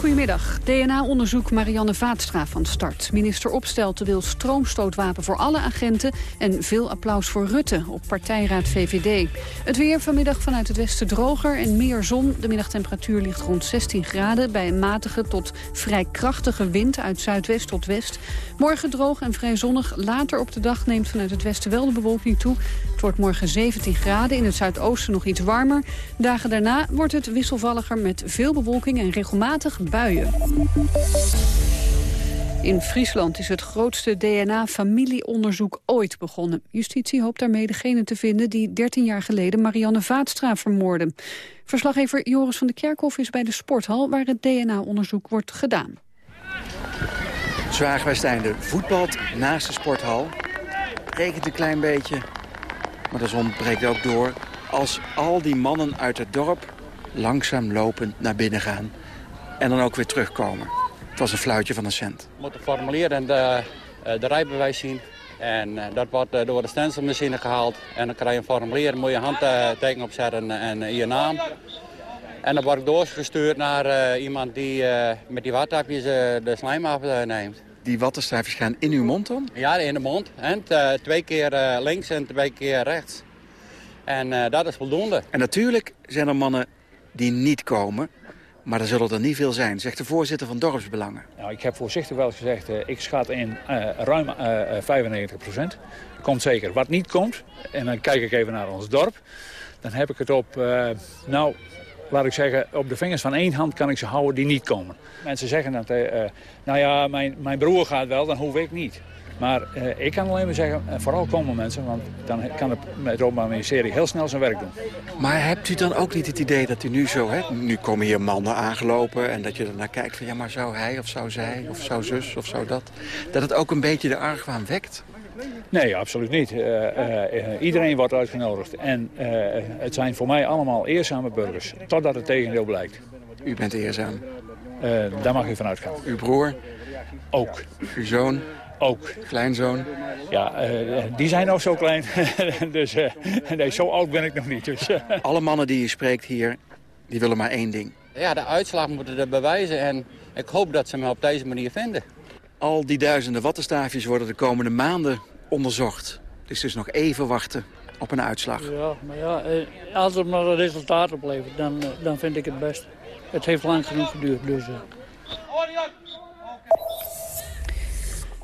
Goedemiddag. DNA-onderzoek Marianne Vaatstra van start. Minister Opstelten wil stroomstootwapen voor alle agenten... en veel applaus voor Rutte op partijraad VVD. Het weer vanmiddag vanuit het westen droger en meer zon. De middagtemperatuur ligt rond 16 graden... bij een matige tot vrij krachtige wind uit zuidwest tot west. Morgen droog en vrij zonnig. Later op de dag neemt vanuit het westen wel de bewolking toe. Het wordt morgen 17 graden, in het zuidoosten nog iets warmer. Dagen daarna wordt het wisselvalliger met veel bewolking en regelmatig In Friesland is het grootste DNA-familieonderzoek ooit begonnen. Justitie hoopt daarmee degene te vinden die 13 jaar geleden Marianne Vaatstra vermoordde. Verslaggever Joris van de Kerkhof is bij de sporthal waar het DNA-onderzoek wordt gedaan. Zwaagwijsteinde voetbalt naast de sporthal. Regent een klein beetje, maar de zon breekt ook door. Als al die mannen uit het dorp langzaam lopend naar binnen gaan en dan ook weer terugkomen. Het was een fluitje van een cent. We moeten formulieren en de, eh, de rijbewijs zien. En eh, dat wordt eh, door de stencilmachine gehaald. En dan krijg je een formulier, moet je handteken opzetten en je naam. En dan word ik doorgestuurd naar iemand die met die wattapjes de slijm afneemt. Die wattenstrijfjes gaan in uw mond dan? Ja, in de mond. En twee keer links en twee keer rechts. En dat is voldoende. En natuurlijk zijn er mannen die niet komen. Maar er zullen er niet veel zijn, zegt de voorzitter van Dorpsbelangen. Nou, ik heb voorzichtig wel gezegd, uh, ik schat in uh, ruim uh, 95 procent. Komt zeker. Wat niet komt, en dan kijk ik even naar ons dorp... dan heb ik het op, nou, laat ik zeggen, op de vingers van één hand kan ik ze houden die niet komen. Mensen zeggen dat, nou ja, mijn, mijn broer gaat wel, dan hoef ik niet. Maar uh, ik kan alleen maar zeggen, uh, vooral komen mensen, want dan kan het, het Openbaar Ministerie heel snel zijn werk doen. Maar hebt u dan ook niet het idee dat u nu zo, hè, nu komen hier mannen aangelopen en dat je ernaar kijkt van ja, maar zou hij of zou zij of zou zus of zou dat, dat het ook een beetje de argwaan wekt? Nee, absoluut niet. Uh, iedereen wordt uitgenodigd. En het zijn voor mij allemaal eerzame burgers. Totdat het tegendeel blijkt. U bent eerzaam? daar mag u vanuit gaan. Uw broer? Ook. Uw zoon? Ook. Kleinzoon? Ja, uh, die zijn nog zo klein. dus uh, nee, zo oud ben ik nog niet. Dus, uh. Alle mannen die je spreekt hier, die willen maar één ding. Ja, de uitslag moeten er bewijzen en ik hoop dat ze me op deze manier vinden. Al die duizenden wattenstaafjes worden de komende maanden onderzocht. Het is dus nog even wachten op een uitslag. Ja, maar ja, als het maar een resultaat oplevert, dan, dan vind ik het best. Het heeft lang genoeg geduurd, dus...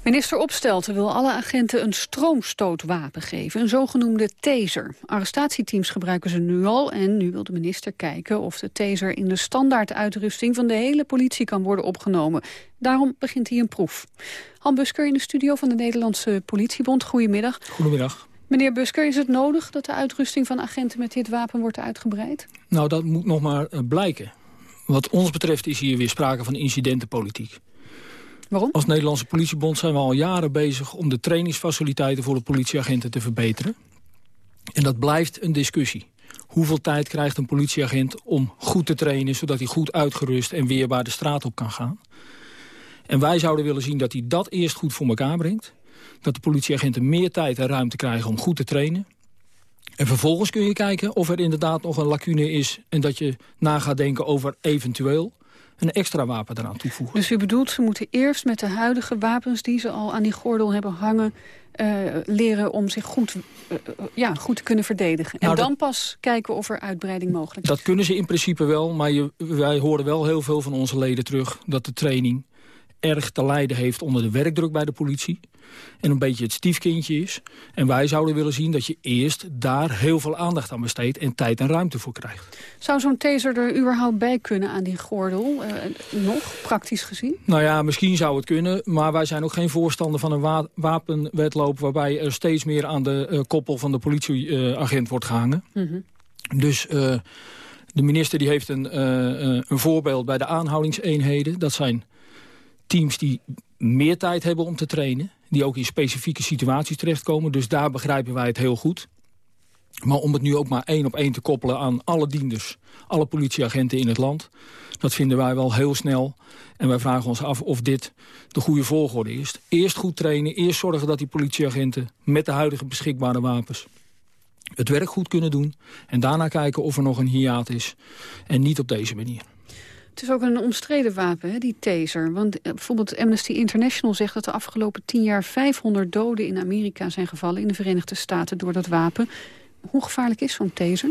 Minister Opstelten wil alle agenten een stroomstootwapen geven, een zogenoemde taser. Arrestatieteams gebruiken ze nu al en nu wil de minister kijken of de taser in de standaarduitrusting van de hele politie kan worden opgenomen. Daarom begint hij een proef. Han Busker in de studio van de Nederlandse Politiebond. Goedemiddag. Goedemiddag. Meneer Busker, is het nodig dat de uitrusting van agenten met dit wapen wordt uitgebreid? Nou, dat moet nog maar eh, blijken. Wat ons betreft is hier weer sprake van incidentenpolitiek. Waarom? Als Nederlandse politiebond zijn we al jaren bezig... om de trainingsfaciliteiten voor de politieagenten te verbeteren. En dat blijft een discussie. Hoeveel tijd krijgt een politieagent om goed te trainen... zodat hij goed uitgerust en weerbaar de straat op kan gaan? En wij zouden willen zien dat hij dat eerst goed voor elkaar brengt. Dat de politieagenten meer tijd en ruimte krijgen om goed te trainen. En vervolgens kun je kijken of er inderdaad nog een lacune is... en dat je na gaat denken over eventueel een extra wapen eraan toevoegen. Dus u bedoelt, ze moeten eerst met de huidige wapens... die ze al aan die gordel hebben hangen... Uh, leren om zich goed, uh, ja, goed te kunnen verdedigen. En nou, dan pas kijken of er uitbreiding mogelijk is. Dat kunnen ze in principe wel, maar je, wij horen wel heel veel van onze leden terug... dat de training erg te lijden heeft onder de werkdruk bij de politie en een beetje het stiefkindje is. En wij zouden willen zien dat je eerst daar heel veel aandacht aan besteedt... en tijd en ruimte voor krijgt. Zou zo'n taser er überhaupt bij kunnen aan die gordel? Uh, nog, praktisch gezien? Nou ja, misschien zou het kunnen. Maar wij zijn ook geen voorstander van een wa wapenwetloop... waarbij er steeds meer aan de uh, koppel van de politieagent uh, wordt gehangen. Mm -hmm. Dus... de minister die heeft een, een voorbeeld bij de aanhoudingseenheden. Dat zijn teams die meer tijd hebben om te trainen. Die ook in specifieke situaties terechtkomen. Dus daar begrijpen wij het heel goed. Maar om het nu ook maar één op één te koppelen aan alle dienders... alle politieagenten in het land... dat vinden wij wel heel snel. En wij vragen ons af of dit de goede volgorde is. Eerst goed trainen, eerst zorgen dat die politieagenten... met de huidige beschikbare wapens het werk goed kunnen doen. En daarna kijken of er nog een hiaat is. En niet op deze manier. Het is ook een omstreden wapen, hè, die taser. Want eh, bijvoorbeeld Amnesty International zegt dat de afgelopen tien jaar 500 doden in Amerika zijn gevallen in de Verenigde Staten door dat wapen. Hoe gevaarlijk is zo'n taser?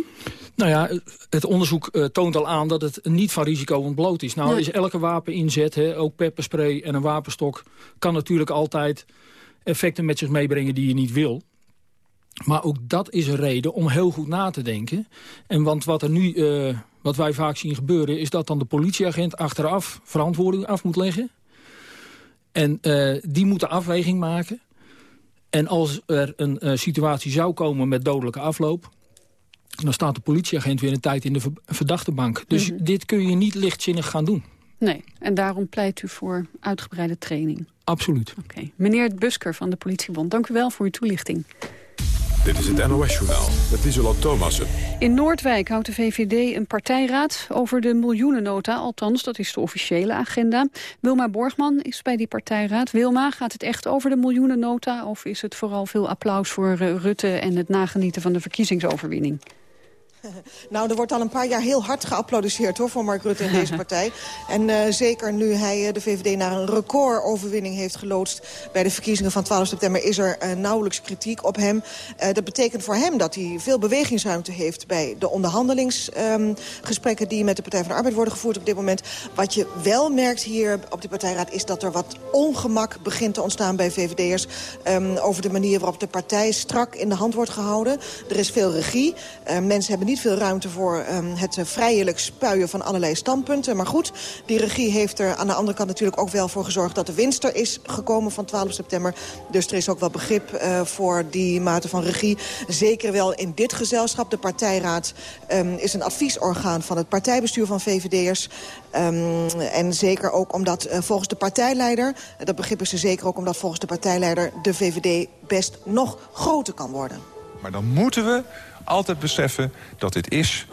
Nou ja, het onderzoek uh, toont al aan dat het niet van risico ontbloot is. Nou is elke wapeninzet, hè, ook pepperspray en een wapenstok... kan natuurlijk altijd effecten met zich meebrengen die je niet wil. Maar ook dat is een reden om heel goed na te denken. En want wat, er nu, uh, wat wij vaak zien gebeuren... is dat dan de politieagent achteraf verantwoording af moet leggen. En uh, die moet de afweging maken. En als er een uh, situatie zou komen met dodelijke afloop... dan staat de politieagent weer een tijd in de verdachtebank. Dus mm -hmm. dit kun je niet lichtzinnig gaan doen. Nee, en daarom pleit u voor uitgebreide training? Absoluut. Oké. Okay. Meneer Busker van de Politiebond, dank u wel voor uw toelichting. Dit is het NOS-journaal met Isola Thomassen. In Noordwijk houdt de VVD een partijraad over de miljoenennota. Althans, dat is de officiële agenda. Wilma Borgman is bij die partijraad. Wilma, gaat het echt over de miljoenennota... of is het vooral veel applaus voor uh, Rutte en het nagenieten van de verkiezingsoverwinning? Nou, er wordt al een paar jaar heel hard geapplaudisseerd hoor, voor Mark Rutte in deze partij. En uh, zeker nu hij uh, de VVD naar een recordoverwinning heeft geloodst... bij de verkiezingen van 12 september is er uh, nauwelijks kritiek op hem. dat betekent voor hem dat hij veel bewegingsruimte heeft... bij de onderhandelingsgesprekken um, die met de Partij van de Arbeid worden gevoerd op dit moment. Wat je wel merkt hier op de partijraad is dat er wat ongemak begint te ontstaan bij VVD'ers... Um, over de manier waarop de partij strak in de hand wordt gehouden. Er is veel regie. mensen hebben niet veel ruimte voor um, het vrijelijk spuien van allerlei standpunten. Maar goed, die regie heeft er aan de andere kant natuurlijk ook wel voor gezorgd... dat de winst er is gekomen van 12 september. Dus er is ook wel begrip uh, voor die mate van regie. Zeker wel in dit gezelschap. De partijraad um, is een adviesorgaan van het partijbestuur van VVD'ers. Um, en zeker ook omdat uh, volgens de partijleider... dat begrip is er zeker ook omdat volgens de partijleider... de VVD best nog groter kan worden. Maar dan moeten we altijd beseffen dat dit is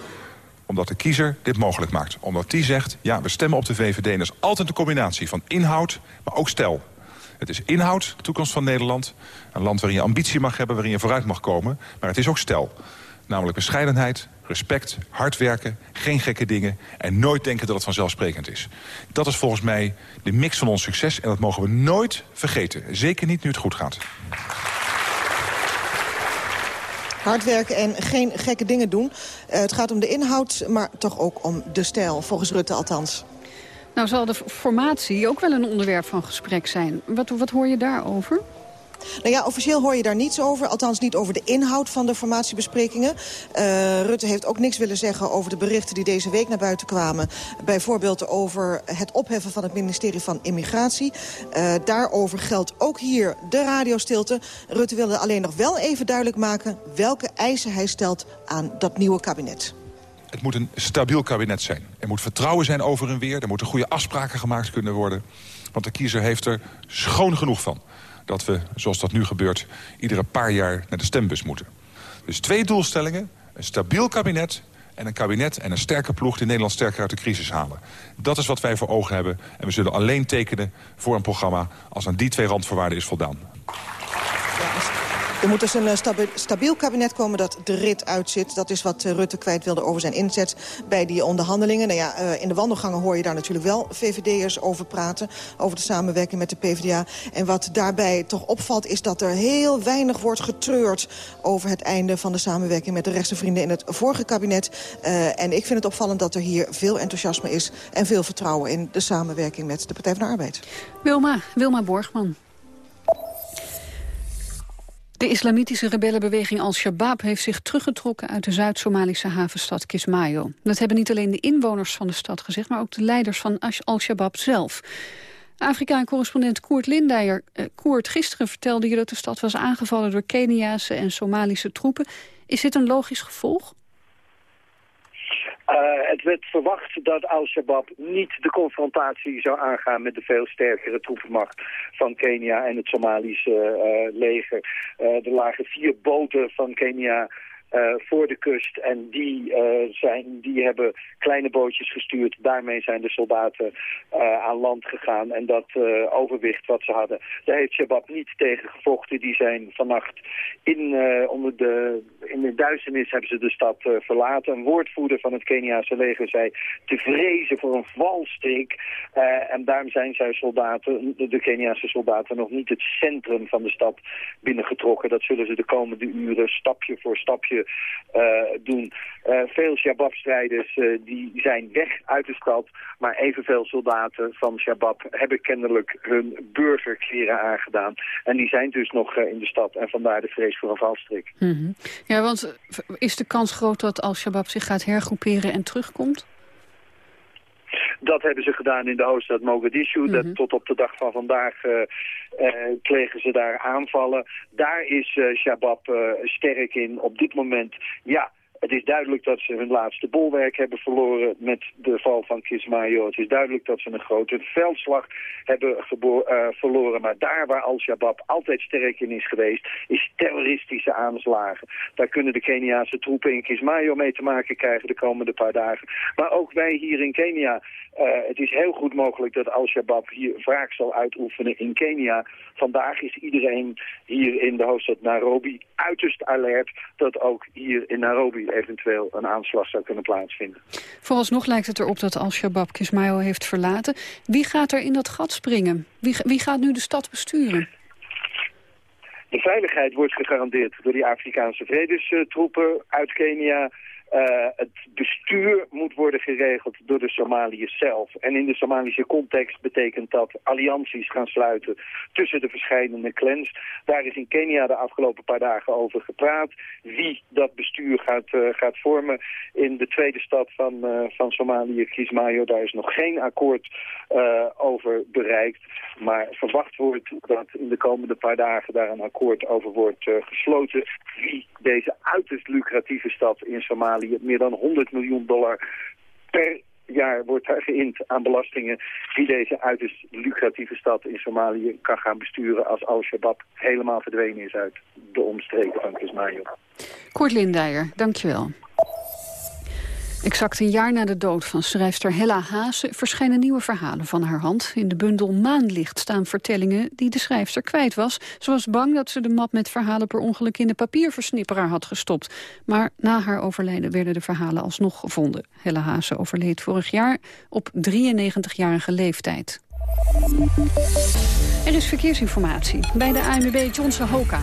omdat de kiezer dit mogelijk maakt. Omdat die zegt, ja, we stemmen op de VVD. En dat is altijd een combinatie van inhoud, maar ook stijl. Het is inhoud, de toekomst van Nederland. Een land waarin je ambitie mag hebben, waarin je vooruit mag komen. Maar het is ook stijl. Namelijk bescheidenheid, respect, hard werken, geen gekke dingen... en nooit denken dat het vanzelfsprekend is. Dat is volgens mij de mix van ons succes en dat mogen we nooit vergeten. Zeker niet nu het goed gaat. Hard werken en geen gekke dingen doen. Uh, het gaat om de inhoud, maar toch ook om de stijl, volgens Rutte althans. Nou zal de formatie ook wel een onderwerp van gesprek zijn. Wat, wat hoor je daarover? Nou ja, officieel hoor je daar niets over. Althans niet over de inhoud van de formatiebesprekingen. Uh, Rutte heeft ook niks willen zeggen over de berichten die deze week naar buiten kwamen. Bijvoorbeeld over het opheffen van het ministerie van Immigratie. Uh, daarover geldt ook hier de radiostilte. Rutte wilde alleen nog wel even duidelijk maken... welke eisen hij stelt aan dat nieuwe kabinet. Het moet een stabiel kabinet zijn. Er moet vertrouwen zijn over en weer. Er moeten goede afspraken gemaakt kunnen worden. Want de kiezer heeft er schoon genoeg van dat we, zoals dat nu gebeurt... iedere paar jaar naar de stembus moeten. Dus twee doelstellingen, een stabiel kabinet en een kabinet en een sterke ploeg... die Nederland sterker uit de crisis halen. Dat is wat wij voor ogen hebben. En we zullen alleen tekenen voor een programma... als aan die twee randvoorwaarden is voldaan. Er moet dus een stabiel kabinet komen dat de rit uitzit. Dat is wat Rutte kwijt wilde over zijn inzet bij die onderhandelingen. Nou ja, in de wandelgangen hoor je daar natuurlijk wel VVD'ers over praten. Over de samenwerking met de PvdA. En wat daarbij toch opvalt is dat er heel weinig wordt getreurd... over het einde van de samenwerking met de rechtse vrienden in het vorige kabinet. En ik vind het opvallend dat er hier veel enthousiasme is... en veel vertrouwen in de samenwerking met de Partij van de Arbeid. Wilma, Wilma Borgman. De islamitische rebellenbeweging Al-Shabaab heeft zich teruggetrokken uit de Zuid-Somalische havenstad Kismayo. Dat hebben niet alleen de inwoners van de stad gezegd, maar ook de leiders van Al-Shabaab zelf. Afrika-correspondent Koert Lindeyer. Eh, Koert, gisteren vertelde je dat de stad was aangevallen door Keniaanse en Somalische troepen. Is dit een logisch gevolg? Uh, het werd verwacht dat Al-Shabaab niet de confrontatie zou aangaan met de veel sterkere troepenmacht van Kenia en het Somalische uh, leger. Uh, er lagen vier boten van Kenia voor de kust. En die, zijn, die hebben kleine bootjes gestuurd. Daarmee zijn de soldaten aan land gegaan. En dat overwicht wat ze hadden, daar heeft Shabab niet tegen gevochten. Die zijn vannacht in, onder de, in de duisternis hebben ze de stad verlaten. Een woordvoerder van het Keniaanse leger zei te vrezen voor een valstrik. en daarom zijn zij soldaten, de Keniaanse soldaten, nog niet het centrum van de stad binnengetrokken. Dat zullen ze de komende uren stapje voor stapje uh, doen. Uh, veel Shabab-strijders uh, die zijn weg uit de stad, maar evenveel soldaten van Shabab hebben kennelijk hun burgerkleren aangedaan. En die zijn dus nog in de stad en vandaar de vrees voor een valstrik. -hmm. Ja, want is de kans groot dat Al-Shabaab zich gaat hergroeperen en terugkomt? Dat hebben ze gedaan in de hoofdstad Mogadishu. Mm -hmm. dat, tot op de dag van vandaag uh, uh, plegen ze daar aanvallen. Daar is uh, Shabab sterk in. Op dit moment, ja, het is duidelijk dat ze hun laatste bolwerk hebben verloren met de val van Kismayo. Het is duidelijk dat ze een grote veldslag hebben uh, verloren. Maar daar waar Al-Shabaab altijd sterk in is geweest, is terroristische aanslagen. Daar kunnen de Keniaanse troepen in Kismayo mee te maken krijgen de komende paar dagen. Maar ook wij hier in Kenia. Uh, het is heel goed mogelijk dat Al-Shabaab hier wraak zal uitoefenen in Kenia. Vandaag is iedereen hier in de hoofdstad Nairobi uiterst alert dat ook hier in Nairobi eventueel een aanslag zou kunnen plaatsvinden. Vooralsnog lijkt het erop dat Al-Shabaab Kismayo heeft verlaten. Wie gaat er in dat gat springen? Wie, wie gaat nu de stad besturen? De veiligheid wordt gegarandeerd door die Afrikaanse vredestroepen uit Kenia... Uh, het bestuur moet worden geregeld door de Somaliërs zelf. En in de Somalische context betekent dat allianties gaan sluiten tussen de verschillende clans. Daar is in Kenia de afgelopen paar dagen over gepraat. Wie dat bestuur gaat, uh, gaat vormen in de tweede stad van, uh, van Somalië, Kismayo. Daar is nog geen akkoord over bereikt. Maar verwacht wordt dat in de komende paar dagen daar een akkoord over wordt gesloten. Wie deze uiterst lucratieve stad in Somalië meer dan 100 miljoen dollar per jaar wordt daar geïnd aan belastingen die deze uiterst lucratieve stad in Somalië kan gaan besturen als Al-Shabaab helemaal verdwenen is uit de omstreken van Kismayo. Kort Lindijer, dankjewel. Exact een jaar na de dood van schrijfster Hella Haase verschijnen nieuwe verhalen van haar hand. In de bundel Maanlicht staan vertellingen die de schrijfster kwijt was. Ze was bang dat ze de map met verhalen per ongeluk in de papierversnipperaar had gestopt. Maar na haar overlijden werden de verhalen alsnog gevonden. Hella Haase overleed vorig jaar op 93-jarige leeftijd. Er is verkeersinformatie bij de ANWB Johnson Hoka.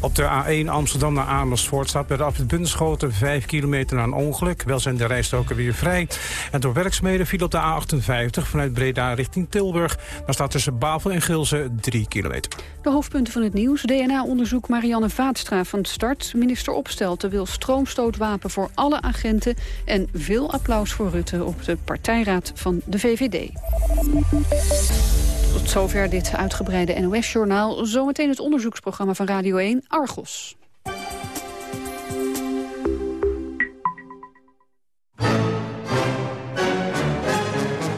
Op de A1 Amsterdam naar Amersfoort staat bij de afrit Bunschoten 5 kilometer na een ongeluk. Wel zijn de rijstroken weer vrij. En door werkzaamheden viel op de A58 vanuit Breda richting Tilburg. Daar staat tussen Bavel en Gilze 3 kilometer. De hoofdpunten van het nieuws. DNA-onderzoek Marianne Vaatstra van start. Minister Opstelten wil stroomstootwapen voor alle agenten. En veel applaus voor Rutte op de partijraad van de VVD. Zover dit uitgebreide NOS-journaal. Zometeen het onderzoeksprogramma van Radio 1, Argos.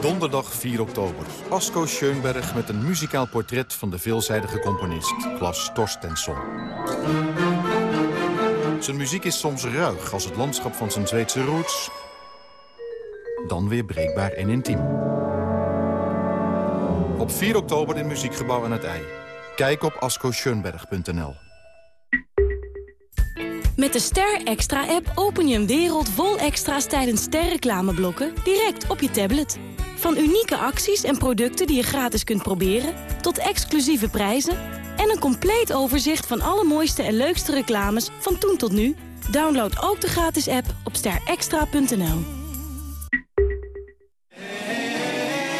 Donderdag 4 oktober. Asko Schoenberg met een muzikaal portret van de veelzijdige componist Klas Torstensson. Zijn muziek is soms ruig als het landschap van zijn Zweedse roots. Dan weer breekbaar en intiem. Op 4 oktober in Muziekgebouw aan het IJ. Kijk op ascoscheunberg.nl. Met de Ster Extra-app open je een wereld vol extra's tijdens sterreclameblokken direct op je tablet. Van unieke acties en producten die je gratis kunt proberen, tot exclusieve prijzen en een compleet overzicht van alle mooiste en leukste reclames van toen tot nu. Download ook de gratis app op sterextra.nl.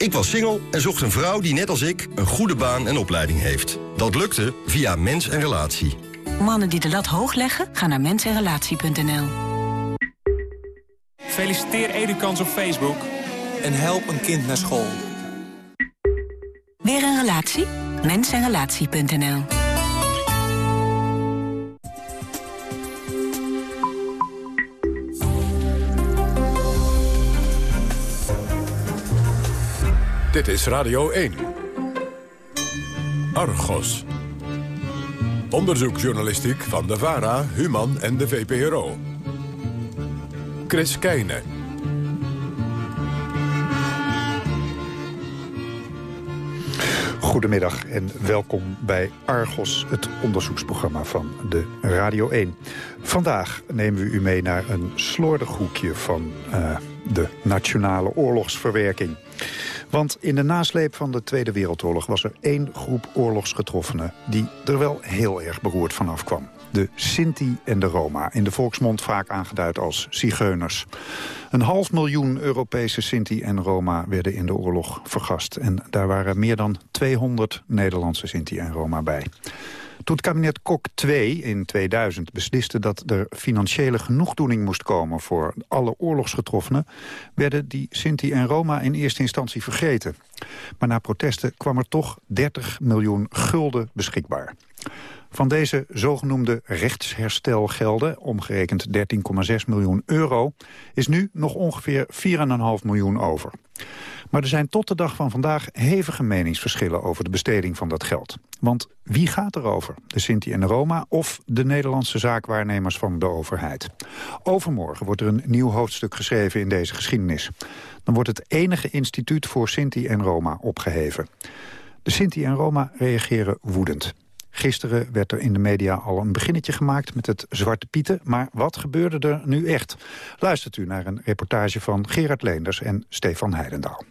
Ik was single en zocht een vrouw die net als ik een goede baan en opleiding heeft. Dat lukte via Mens en Relatie. Mannen die de lat hoog leggen, gaan naar mensenrelatie.nl. Feliciteer Edukans op Facebook. en help een kind naar school. Weer een relatie? Mensenrelatie.nl Dit is Radio 1. Argos. Onderzoeksjournalistiek van de VARA, Human en de VPRO. Chris Keijne. Goedemiddag en welkom bij Argos, het onderzoeksprogramma van de Radio 1. Vandaag nemen we u mee naar een slordig hoekje van uh, de nationale oorlogsverwerking. Want in de nasleep van de Tweede Wereldoorlog was er één groep oorlogsgetroffenen... die er wel heel erg beroerd vanaf kwam. De Sinti en de Roma, in de volksmond vaak aangeduid als zigeuners. Een half miljoen Europese Sinti en Roma werden in de oorlog vergast. En daar waren meer dan 200 Nederlandse Sinti en Roma bij. Toen het kabinet Kok 2 in 2000 besliste dat er financiële genoegdoening moest komen voor alle oorlogsgetroffenen, werden die Sinti en Roma in eerste instantie vergeten. Maar na protesten kwam er toch 30 miljoen gulden beschikbaar. Van deze zogenoemde rechtsherstelgelden, omgerekend 13,6 miljoen euro... is nu nog ongeveer 4,5 miljoen over. Maar er zijn tot de dag van vandaag hevige meningsverschillen over de besteding van dat geld. Want wie gaat erover? De Sinti en de Roma of de Nederlandse zaakwaarnemers van de overheid? Overmorgen wordt er een nieuw hoofdstuk geschreven in deze geschiedenis. Dan wordt het enige instituut voor Sinti en Roma opgeheven. De Sinti en Roma reageren woedend. Gisteren werd er in de media al een beginnetje gemaakt met het Zwarte Pieten. Maar wat gebeurde er nu echt? Luistert u naar een reportage van Gerard Leenders en Stefan Heidendaal.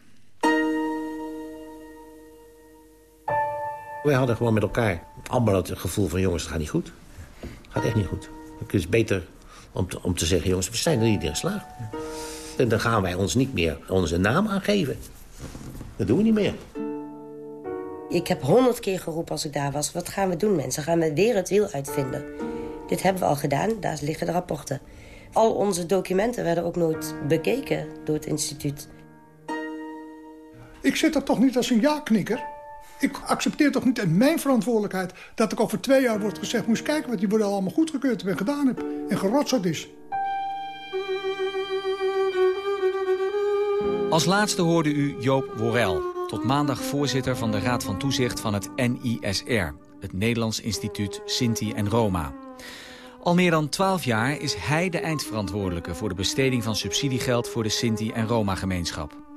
Wij hadden gewoon met elkaar allemaal het gevoel van... jongens, het gaat niet goed. Het gaat echt niet goed. Het is beter om te, om te zeggen, jongens, we zijn er niet in geslaagd. En dan gaan wij ons niet meer onze naam aangeven. Dat doen we niet meer. Ik heb honderd keer geroepen als ik daar was. Wat gaan we doen, mensen? Gaan we weer het wiel uitvinden? Dit hebben we al gedaan, daar liggen de rapporten. Al onze documenten werden ook nooit bekeken door het instituut. Ik zit er toch niet als een ja-knikker? Ik accepteer toch niet in mijn verantwoordelijkheid... dat ik over twee jaar wordt gezegd... moest kijken wat die worden allemaal goedgekeurd en gedaan heb... en gerotzerd is. Als laatste hoorde u Joop Worel, tot maandag voorzitter van de Raad van Toezicht van het NISR... het Nederlands Instituut Sinti en Roma. Al meer dan twaalf jaar is hij de eindverantwoordelijke... voor de besteding van subsidiegeld voor de Sinti en Roma-gemeenschap.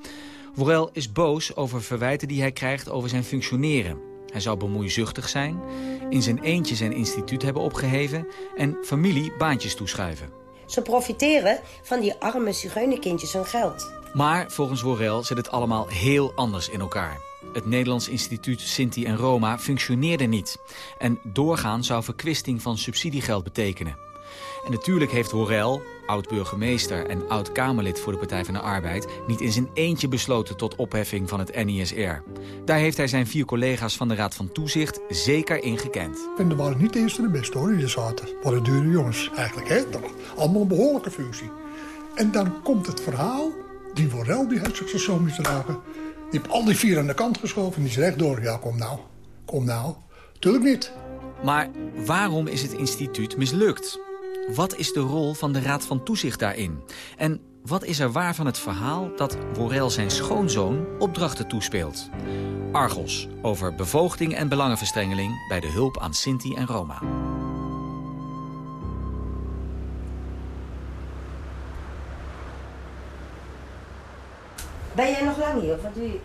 Worel is boos over verwijten die hij krijgt over zijn functioneren. Hij zou bemoeizuchtig zijn, in zijn eentje zijn instituut hebben opgeheven... en familie baantjes toeschuiven. Ze profiteren van die arme zigeunerkindjes hun geld. Maar volgens Worel zit het allemaal heel anders in elkaar. Het Nederlands instituut Sinti en Roma functioneerde niet. En doorgaan zou verkwisting van subsidiegeld betekenen. En natuurlijk heeft Worel, oud-burgemeester en oud-Kamerlid voor de Partij van de Arbeid... niet in zijn eentje besloten tot opheffing van het NISR. Daar heeft hij zijn vier collega's van de Raad van Toezicht zeker in gekend. En er waren niet de eerste de beste hoor, die er zaten. Wat dure jongens eigenlijk, hè? Allemaal een behoorlijke functie. En dan komt het verhaal, die Worel die heeft zich zo misdragen... die heeft al die vier aan de kant geschoven en die is rechtdoor. Ja, kom nou, kom nou. Tuurlijk niet. Maar waarom is het instituut mislukt? Wat is de rol van de Raad van Toezicht daarin? En wat is er waar van het verhaal dat Worel zijn schoonzoon opdrachten toespeelt? Argos, over bevoogding en belangenverstrengeling... bij de hulp aan Sinti en Roma. Ben jij nog lang hier? Of wat doe je?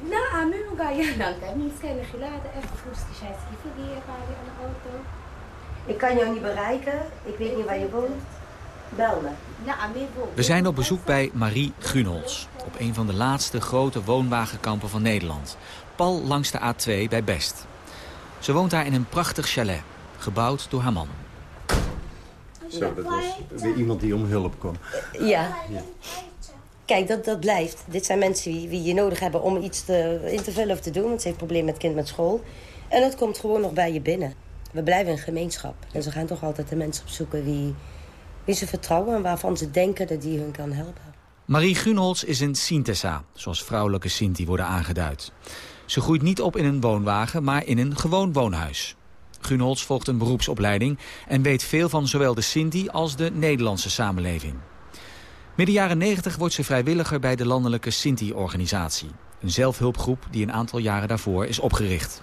Nou, nu ga je dan kan niet kennen gelaten. Even goed, die zijn hier aan de auto. Ik kan jou niet bereiken. Ik weet niet waar je woont. Bel me. We zijn op bezoek bij Marie Grunholz. Op een van de laatste grote woonwagenkampen van Nederland. Pal langs de A2 bij Best. Ze woont daar in een prachtig chalet. Gebouwd door haar man. Zo, dat was weer iemand die om hulp kwam. Ja. ja. Kijk, dat, dat blijft. Dit zijn mensen die, die je nodig hebben om iets te, in te vullen of te doen. Want ze heeft een probleem met kind met school. En dat komt gewoon nog bij je binnen. We blijven een gemeenschap. En ze gaan toch altijd de mensen opzoeken wie, wie ze vertrouwen... en waarvan ze denken dat die hun kan helpen. Marie Gunholz is een Sintessa, zoals vrouwelijke Sinti worden aangeduid. Ze groeit niet op in een woonwagen, maar in een gewoon woonhuis. Gunholz volgt een beroepsopleiding en weet veel van zowel de Sinti als de Nederlandse samenleving. Midden jaren 90 wordt ze vrijwilliger bij de landelijke Sinti-organisatie. Een zelfhulpgroep die een aantal jaren daarvoor is opgericht.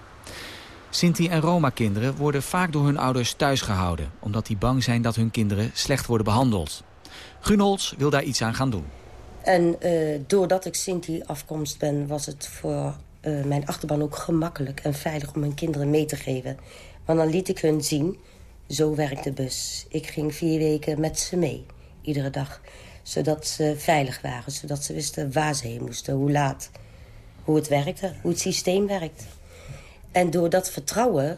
Sinti- en Roma-kinderen worden vaak door hun ouders thuisgehouden... omdat die bang zijn dat hun kinderen slecht worden behandeld. Gunholz wil daar iets aan gaan doen. En uh, doordat ik Sinti-afkomst ben, was het voor uh, mijn achterban ook gemakkelijk en veilig om mijn kinderen mee te geven. Want dan liet ik hun zien, zo werkt de bus. Ik ging vier weken met ze mee, iedere dag. Zodat ze veilig waren, zodat ze wisten waar ze heen moesten, hoe laat. Hoe het werkte, hoe het systeem werkt. En door dat vertrouwen,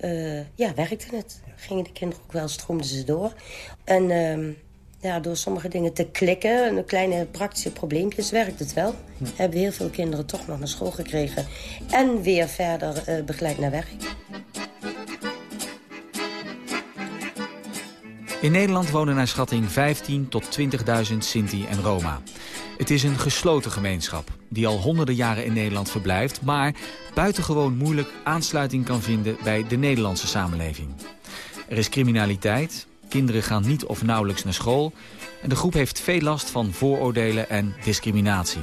uh, ja, werkte het. Gingen de kinderen ook wel, stroomden ze door. En uh, ja, door sommige dingen te klikken, een kleine praktische probleempjes, werkt het wel. Hm. Hebben heel veel kinderen toch nog naar school gekregen. En weer verder uh, begeleid naar werk. In Nederland wonen naar schatting 15 tot 20.000 Sinti en Roma. Het is een gesloten gemeenschap die al honderden jaren in Nederland verblijft... maar buitengewoon moeilijk aansluiting kan vinden bij de Nederlandse samenleving. Er is criminaliteit, kinderen gaan niet of nauwelijks naar school... en de groep heeft veel last van vooroordelen en discriminatie.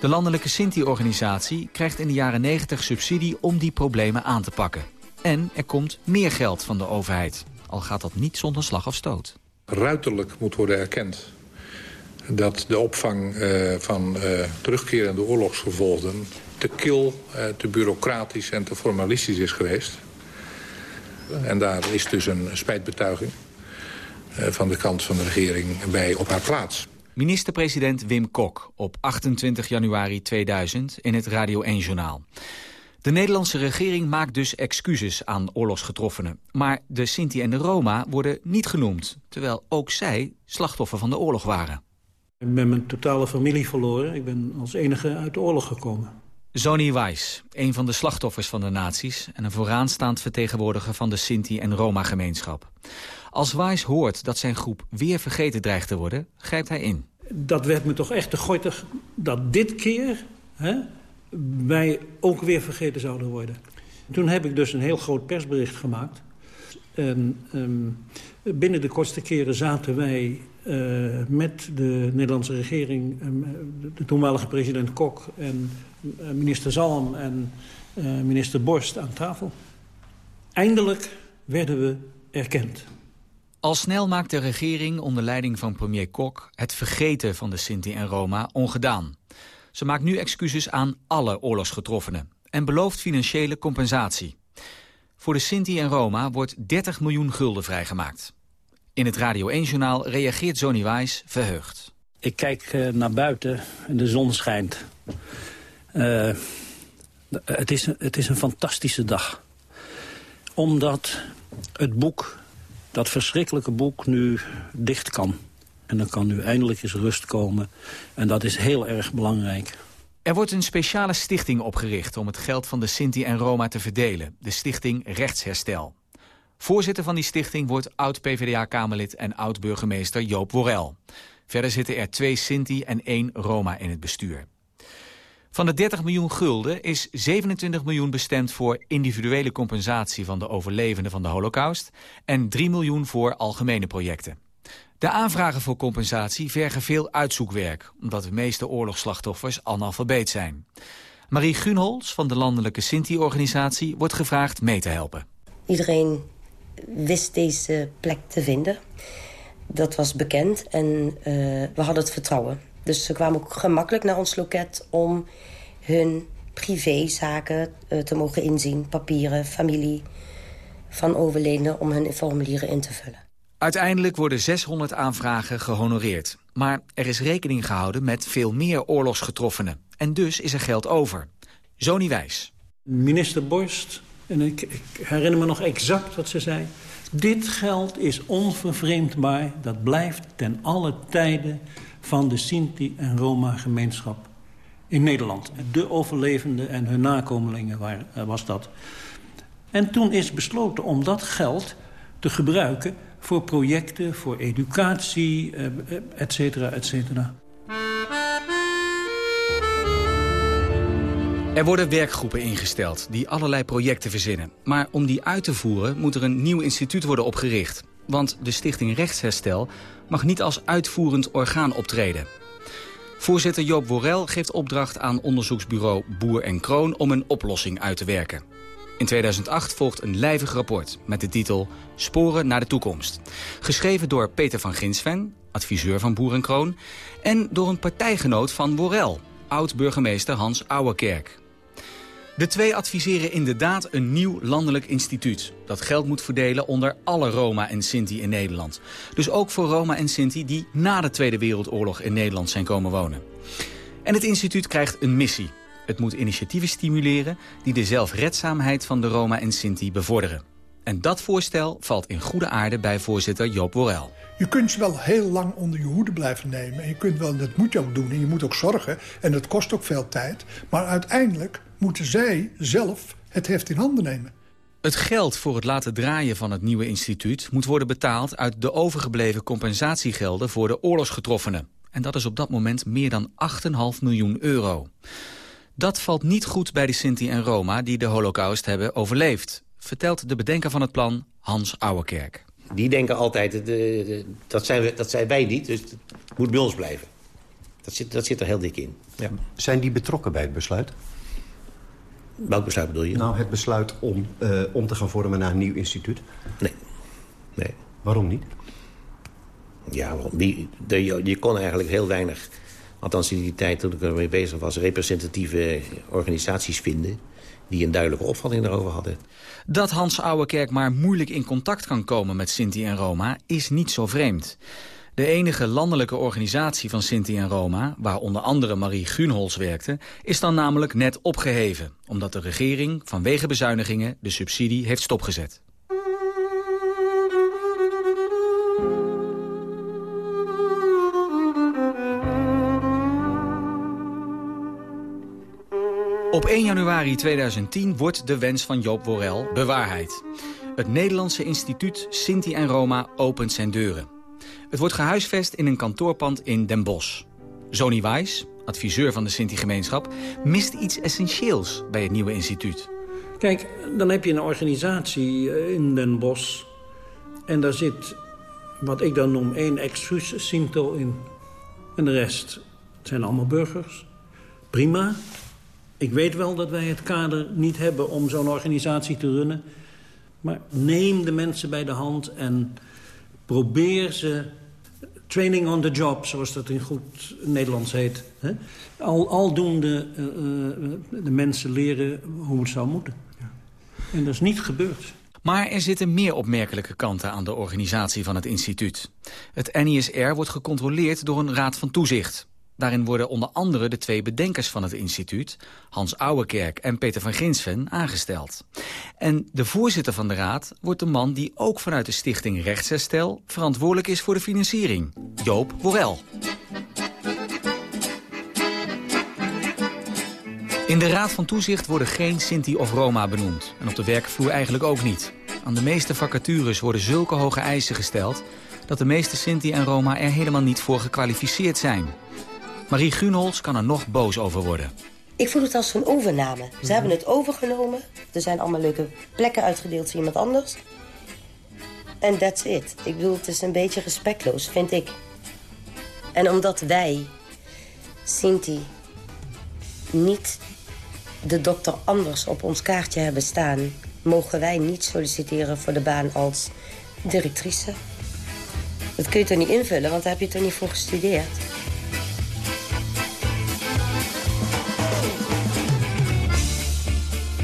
De landelijke Sinti-organisatie krijgt in de jaren 90 subsidie om die problemen aan te pakken. En er komt meer geld van de overheid, al gaat dat niet zonder slag of stoot. Ruiterlijk moet worden erkend dat de opvang uh, van uh, terugkerende oorlogsgevolgden te kil, uh, te bureaucratisch en te formalistisch is geweest. En daar is dus een spijtbetuiging van de kant van de regering bij op haar plaats. Minister-president Wim Kok op 28 januari 2000 in het Radio 1-journaal. De Nederlandse regering maakt dus excuses aan oorlogsgetroffenen. Maar de Sinti en de Roma worden niet genoemd... terwijl ook zij slachtoffer van de oorlog waren. Ik ben mijn totale familie verloren. Ik ben als enige uit de oorlog gekomen. Zoni Weiss, een van de slachtoffers van de nazi's... en een vooraanstaand vertegenwoordiger van de Sinti- en Roma-gemeenschap. Als Weiss hoort dat zijn groep weer vergeten dreigt te worden, grijpt hij in. Dat werd me toch echt te gooitig dat dit keer hè, wij ook weer vergeten zouden worden. Toen heb ik dus een heel groot persbericht gemaakt. En um, binnen de kortste keren zaten wij met de Nederlandse regering, uh, de toenmalige president Kok en uh, minister Zalm en minister Borst aan tafel. Eindelijk werden we erkend. Al snel maakt de regering onder leiding van premier Kok het vergeten van de Sinti en Roma ongedaan. Ze maakt nu excuses aan alle oorlogsgetroffenen en belooft financiële compensatie. Voor de Sinti en Roma wordt 30 miljoen gulden vrijgemaakt. In het Radio 1-journaal reageert Zoni Wijs verheugd. Ik kijk uh, naar buiten en de zon schijnt. Uh, het, is, het is een fantastische dag. Omdat het boek, dat verschrikkelijke boek, nu dicht kan. En dan kan nu eindelijk eens rust komen. En dat is heel erg belangrijk. Er wordt een speciale stichting opgericht om het geld van de Sinti en Roma te verdelen. De stichting Rechtsherstel. Voorzitter van die stichting wordt oud-PVDA-Kamerlid en oud-burgemeester Joop Worel. Verder zitten er twee Sinti en één Roma in het bestuur. Van de 30 miljoen gulden is 27 miljoen bestemd voor individuele compensatie van de overlevenden van de holocaust en 3 miljoen voor algemene projecten. De aanvragen voor compensatie vergen veel uitzoekwerk, omdat de meeste oorlogsslachtoffers analfabeet zijn. Marie Gunholz van de landelijke Sinti-organisatie wordt gevraagd mee te helpen. Iedereen wist deze plek te vinden. Dat was bekend en uh, we hadden het vertrouwen. Dus ze kwamen ook gemakkelijk naar ons loket om hun privézaken uh, te mogen inzien. Papieren, familie van overledenen om hun formulieren in te vullen. Uiteindelijk worden 600 aanvragen gehonoreerd. Maar er is rekening gehouden met veel meer oorlogsgetroffenen. En dus is er geld over. Zo niet wijs. Minister Borst en ik, herinner me nog exact wat ze zei. Dit geld is onvervreemdbaar. Dat blijft ten alle tijden van de Sinti- en Roma-gemeenschap in Nederland. De overlevenden en hun nakomelingen waar, was dat. En toen is besloten om dat geld te gebruiken voor projecten, voor educatie, eh, et cetera, et cetera. Er worden werkgroepen ingesteld die allerlei projecten verzinnen. Maar om die uit te voeren moet er een nieuw instituut worden opgericht. Want de Stichting Rechtsherstel mag niet als uitvoerend orgaan optreden. Voorzitter Joop Worel geeft opdracht aan onderzoeksbureau Boer en Kroon... om een oplossing uit te werken. In 2008 volgt een lijvig rapport met de titel Sporen naar de toekomst. Geschreven door Peter van Ginsven, adviseur van Boer en Kroon... en door een partijgenoot van Worel, oud-burgemeester Hans Ouwerkerk. De twee adviseren inderdaad een nieuw landelijk instituut... dat geld moet verdelen onder alle Roma en Sinti in Nederland. Dus ook voor Roma en Sinti die na de Tweede Wereldoorlog in Nederland zijn komen wonen. En het instituut krijgt een missie. Het moet initiatieven stimuleren die de zelfredzaamheid van de Roma en Sinti bevorderen. En dat voorstel valt in goede aarde bij voorzitter Joop Worel. Je kunt ze wel heel lang onder je hoede blijven nemen. En je kunt wel, dat moet je ook doen. En je moet ook zorgen. En dat kost ook veel tijd. Maar uiteindelijk moeten zij zelf het heft in handen nemen. Het geld voor het laten draaien van het nieuwe instituut... moet worden betaald uit de overgebleven compensatiegelden voor de oorlogsgetroffenen. En dat is op dat moment meer dan 8,5 miljoen euro. Dat valt niet goed bij de Sinti en Roma die de holocaust hebben overleefd... vertelt de bedenker van het plan Hans Ouwerkerk. Die denken altijd, de, de, dat, zijn we, dat zijn wij niet, dus het moet bij ons blijven. Dat zit, dat zit er heel dik in. Ja. Zijn die betrokken bij het besluit? Welk besluit bedoel je? Nou, het besluit om, uh, om te gaan vormen naar een nieuw instituut. Nee. nee. Waarom niet? Ja, die, de, je kon eigenlijk heel weinig... althans in die tijd toen ik ermee bezig was... representatieve organisaties vinden... die een duidelijke opvatting daarover hadden. Dat Hans Ouwekerk maar moeilijk in contact kan komen met Sinti en Roma... is niet zo vreemd. De enige landelijke organisatie van Sinti en Roma, waar onder andere Marie Gunholz werkte, is dan namelijk net opgeheven, omdat de regering vanwege bezuinigingen de subsidie heeft stopgezet. Op 1 januari 2010 wordt de wens van Joop Worel bewaarheid. Het Nederlandse instituut Sinti en Roma opent zijn deuren. Het wordt gehuisvest in een kantoorpand in Den Bosch. Zoni Wijs, adviseur van de Sinti-gemeenschap... mist iets essentieels bij het nieuwe instituut. Kijk, dan heb je een organisatie eh, in Den Bosch... en daar zit wat ik dan noem één exus Sinto in. En de rest zijn allemaal burgers. Prima. Ik weet wel dat wij het kader niet hebben om zo'n organisatie te runnen. Maar neem de mensen bij de hand en probeer ze training on the job, zoals dat in goed Nederlands heet. Hè? Al, aldoende uh, de mensen leren hoe het zou moeten. Ja. En dat is niet gebeurd. Maar er zitten meer opmerkelijke kanten aan de organisatie van het instituut. Het NISR wordt gecontroleerd door een raad van toezicht. Daarin worden onder andere de twee bedenkers van het instituut... Hans Ouwekerk en Peter van Ginsven aangesteld. En de voorzitter van de raad wordt de man die ook vanuit de stichting Rechtsherstel... verantwoordelijk is voor de financiering, Joop Worel. In de Raad van Toezicht worden geen Sinti of Roma benoemd. En op de werkvloer eigenlijk ook niet. Aan de meeste vacatures worden zulke hoge eisen gesteld... dat de meeste Sinti en Roma er helemaal niet voor gekwalificeerd zijn. Marie Gunholz kan er nog boos over worden. Ik voel het als een overname. Ze hebben het overgenomen. Er zijn allemaal leuke plekken uitgedeeld voor iemand anders. En that's it. Ik bedoel, het is een beetje respectloos, vind ik. En omdat wij, Sinti, niet de dokter Anders op ons kaartje hebben staan... mogen wij niet solliciteren voor de baan als directrice. Dat kun je toch niet invullen, want daar heb je toch niet voor gestudeerd?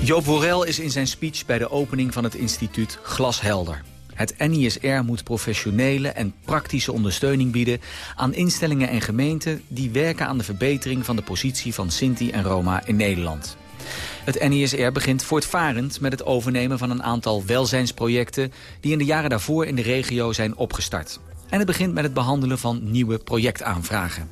Joop Worel is in zijn speech bij de opening van het instituut glashelder. Het NISR moet professionele en praktische ondersteuning bieden... aan instellingen en gemeenten die werken aan de verbetering... van de positie van Sinti en Roma in Nederland. Het NISR begint voortvarend met het overnemen van een aantal welzijnsprojecten... die in de jaren daarvoor in de regio zijn opgestart. En het begint met het behandelen van nieuwe projectaanvragen.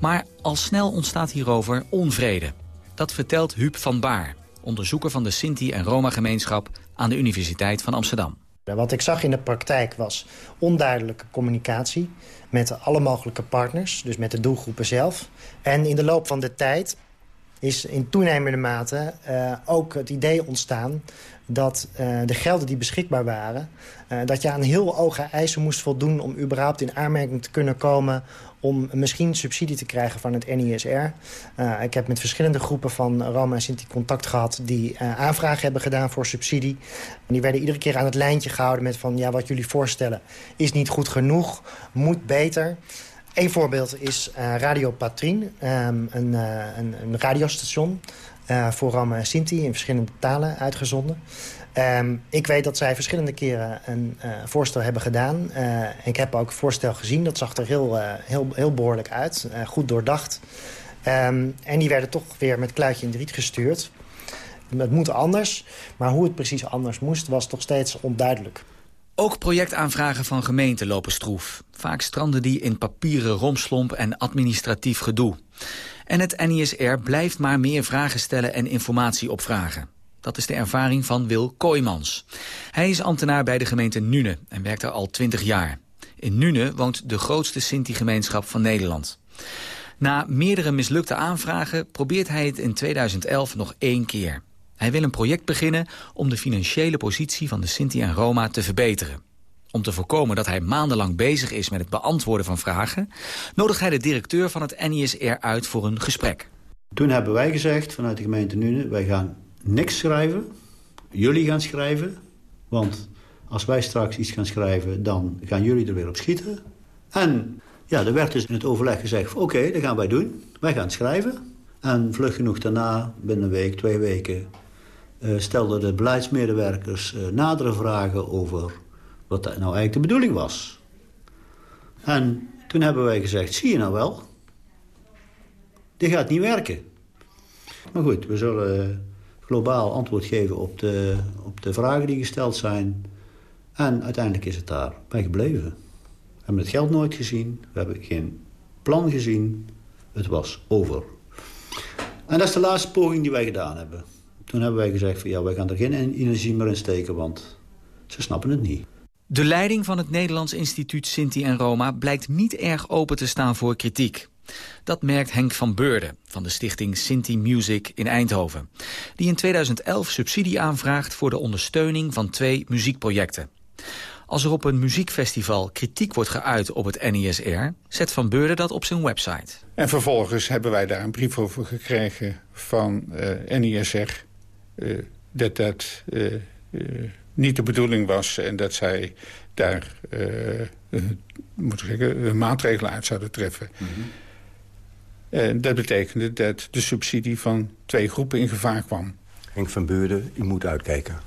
Maar al snel ontstaat hierover onvrede. Dat vertelt Huub van Baar, onderzoeker van de Sinti- en Roma-gemeenschap aan de Universiteit van Amsterdam. Wat ik zag in de praktijk was onduidelijke communicatie met alle mogelijke partners, dus met de doelgroepen zelf. En in de loop van de tijd is in toenemende mate uh, ook het idee ontstaan dat uh, de gelden die beschikbaar waren... Uh, dat je aan heel hoge eisen moest voldoen om überhaupt in aanmerking te kunnen komen... om misschien subsidie te krijgen van het NISR. Uh, ik heb met verschillende groepen van Roma en Sinti contact gehad... die aanvragen hebben gedaan voor subsidie. Die werden iedere keer aan het lijntje gehouden met van... ja, wat jullie voorstellen is niet goed genoeg, moet beter... Een voorbeeld is uh, Radio Patrien, um, een, een, radiostation voor Roma en Sinti in verschillende talen uitgezonden. Um, ik weet dat zij verschillende keren een voorstel hebben gedaan. ik heb ook het voorstel gezien, dat zag er heel, heel, heel behoorlijk uit, goed doordacht. Um, en die werden toch weer met kluitje in de riet gestuurd. Het moet anders, maar hoe het precies anders moest was toch steeds onduidelijk. Ook projectaanvragen van gemeenten lopen stroef. Vaak stranden die in papieren romslomp en administratief gedoe. En het NISR blijft maar meer vragen stellen en informatie opvragen. Dat is de ervaring van Wil Kooijmans. Hij is ambtenaar bij de gemeente Nune en werkt er al 20 jaar. In Nune woont de grootste Sinti-gemeenschap van Nederland. Na meerdere mislukte aanvragen probeert hij het in 2011 nog één keer. Hij wil een project beginnen om de financiële positie van de Sinti en Roma te verbeteren. Om te voorkomen dat hij maandenlang bezig is met het beantwoorden van vragen... nodigt hij de directeur van het NISR uit voor een gesprek. Toen hebben wij gezegd vanuit de gemeente Nune... wij gaan niks schrijven, jullie gaan schrijven... want als wij straks iets gaan schrijven, dan gaan jullie er weer op schieten. En ja, er werd dus in het overleg gezegd... oké, dat gaan wij doen, wij gaan schrijven... En vlug genoeg daarna, binnen een week, twee weken... Uh, stelden de beleidsmedewerkers uh, nadere vragen over wat nou eigenlijk de bedoeling was. En toen hebben wij gezegd, zie je nou wel, dit gaat niet werken. Maar goed, we zullen globaal antwoord geven op de, op de vragen die gesteld zijn. En uiteindelijk is het daarbij gebleven. We hebben het geld nooit gezien, we hebben geen plan gezien. Het was over. En dat is de laatste poging die wij gedaan hebben. Toen hebben wij gezegd van ja, wij gaan er geen energie meer in steken, want ze snappen het niet. De leiding van het Nederlands instituut Sinti en Roma blijkt niet erg open te staan voor kritiek. Dat merkt Henk van Beurden van de stichting Sinti Music in Eindhoven. Die in 2011 subsidie aanvraagt voor de ondersteuning van twee muziekprojecten. Als er op een muziekfestival kritiek wordt geuit op het NISR... zet Van Beurden dat op zijn website. En vervolgens hebben wij daar een brief over gekregen van uh, NISR... Uh, dat dat uh, niet de bedoeling was en dat zij daar moet ik zeggen, maatregelen uit zouden treffen. Mm -hmm. En dat betekende dat de subsidie van twee groepen in gevaar kwam. Henk van Beurden, u moet uitkijken.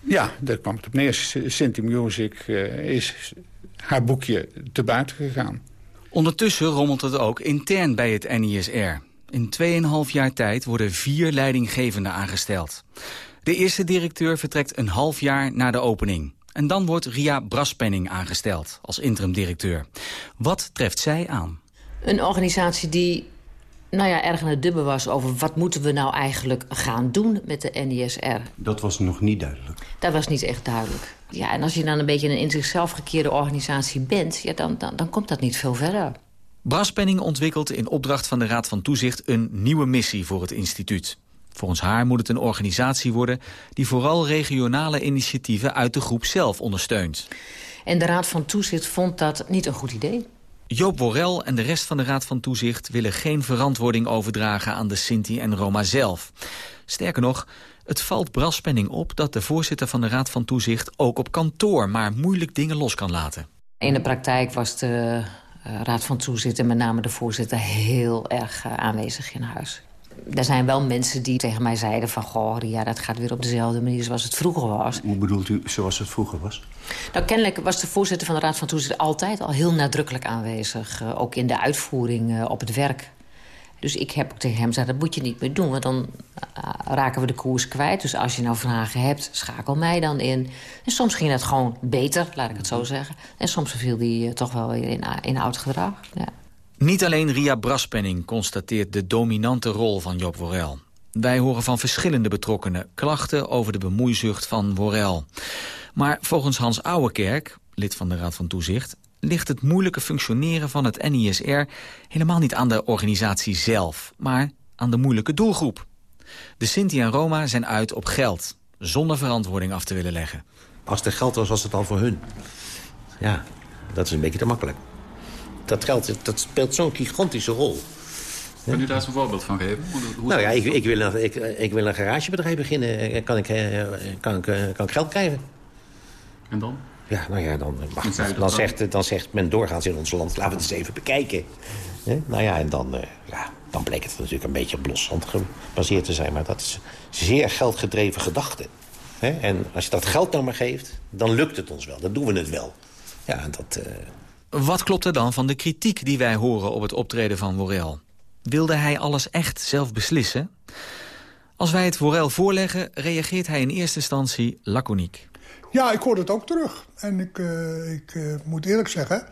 Ja, daar kwam het op neer. Sinti Music uh, is haar boekje te buiten gegaan. Ondertussen rommelt het ook intern bij het NISR. In 2,5 jaar tijd worden vier leidinggevenden aangesteld. De eerste directeur vertrekt een half jaar na de opening. En dan wordt Ria Braspenning aangesteld als interim-directeur. Wat treft zij aan? Een organisatie die nou ja, erg aan het dubben was over wat moeten we nou eigenlijk gaan doen met de NISR. Dat was nog niet duidelijk. Dat was niet echt duidelijk. Ja, en als je dan een beetje een in zichzelf gekeerde organisatie bent... Ja, dan, dan, dan komt dat niet veel verder. Braspenning ontwikkelt in opdracht van de Raad van Toezicht... een nieuwe missie voor het instituut. Volgens haar moet het een organisatie worden... die vooral regionale initiatieven uit de groep zelf ondersteunt. En de Raad van Toezicht vond dat niet een goed idee. Joop Worrel en de rest van de Raad van Toezicht willen geen verantwoording overdragen aan de Sinti en Roma zelf. Sterker nog, het valt Braspenning op dat de voorzitter van de Raad van Toezicht ook op kantoor maar moeilijk dingen los kan laten. In de praktijk was de uh, Raad van Toezicht en met name de voorzitter heel erg uh, aanwezig in huis er zijn wel mensen die tegen mij zeiden van... goh, ja, dat gaat weer op dezelfde manier zoals het vroeger was. Hoe bedoelt u zoals het vroeger was? Nou, kennelijk was de voorzitter van de Raad van Toezicht... altijd al heel nadrukkelijk aanwezig. Uh, ook in de uitvoering uh, op het werk. Dus ik heb ook tegen hem gezegd, dat moet je niet meer doen... want dan uh, raken we de koers kwijt. Dus als je nou vragen hebt, schakel mij dan in. En soms ging het gewoon beter, laat ik het zo zeggen. En soms viel die toch wel weer in, in oud gedrag, ja. Niet alleen Ria Braspenning constateert de dominante rol van Job Worrel. Wij horen van verschillende betrokkenen klachten over de bemoeizucht van Worrel. Maar volgens Hans Ouwekerk, lid van de Raad van Toezicht... ligt het moeilijke functioneren van het NISR helemaal niet aan de organisatie zelf... maar aan de moeilijke doelgroep. De Sinti en Roma zijn uit op geld, zonder verantwoording af te willen leggen. Als er geld was, was het al voor hun. Ja, dat is een beetje te makkelijk. Dat geld dat speelt zo'n gigantische rol. Kun u daar eens een voorbeeld van geven? Hoe, hoe nou ja, ik, ik, wil een, ik, ik, wil een garagebedrijf beginnen. Kan ik, kan, ik, kan ik geld krijgen? En dan? Ja, nou ja, dan, mag, dan, zegt, dan zegt men doorgaans in ons land... laten we het eens even bekijken. Nou ja, en dan, ja, dan bleek het natuurlijk een beetje op loszand gebaseerd te zijn. Maar dat is zeer geldgedreven gedachte. En als je dat geld nou maar geeft, dan lukt het ons wel. Dan doen we het wel. Ja, dat... Wat klopt er dan van de kritiek die wij horen op het optreden van Worel? Wilde hij alles echt zelf beslissen? Als wij het Worel voorleggen, reageert hij in eerste instantie laconiek. Ja, ik hoor het ook terug. En ik, uh, ik uh, moet eerlijk zeggen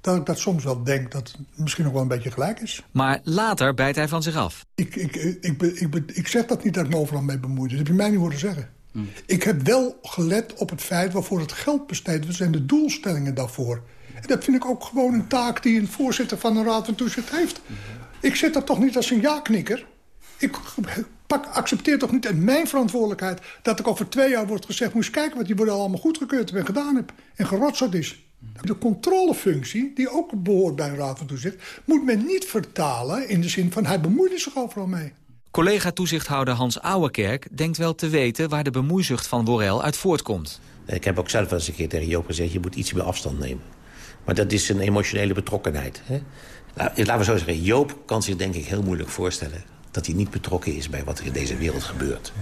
dat ik dat soms wel denk dat het misschien nog wel een beetje gelijk is. Maar later bijt hij van zich af. Ik, ik, ik, ik, ik zeg dat niet dat ik me overal mee bemoeid. Dat heb je mij niet horen zeggen. Hm. Ik heb wel gelet op het feit waarvoor het geld besteed was... en de doelstellingen daarvoor. En dat vind ik ook gewoon een taak die een voorzitter van een raad van toezicht heeft. Ik zit daar toch niet als een ja-knikker. Ik pak, accepteer toch niet in mijn verantwoordelijkheid... dat ik over twee jaar wordt gezegd... eens kijken wat die worden allemaal goedgekeurd en gedaan heb. En gerotzerd is. De controlefunctie, die ook behoort bij een raad van toezicht... moet men niet vertalen in de zin van hij bemoeit zich overal mee. Collega-toezichthouder Hans Ouwekerk denkt wel te weten... waar de bemoeizucht van Worel uit voortkomt. Ik heb ook zelf wel eens een keer tegen Joop gezegd... je moet iets meer afstand nemen. Maar dat is een emotionele betrokkenheid. Hè? Nou, laten we zo zeggen, Joop kan zich denk ik heel moeilijk voorstellen... dat hij niet betrokken is bij wat er in deze wereld gebeurt.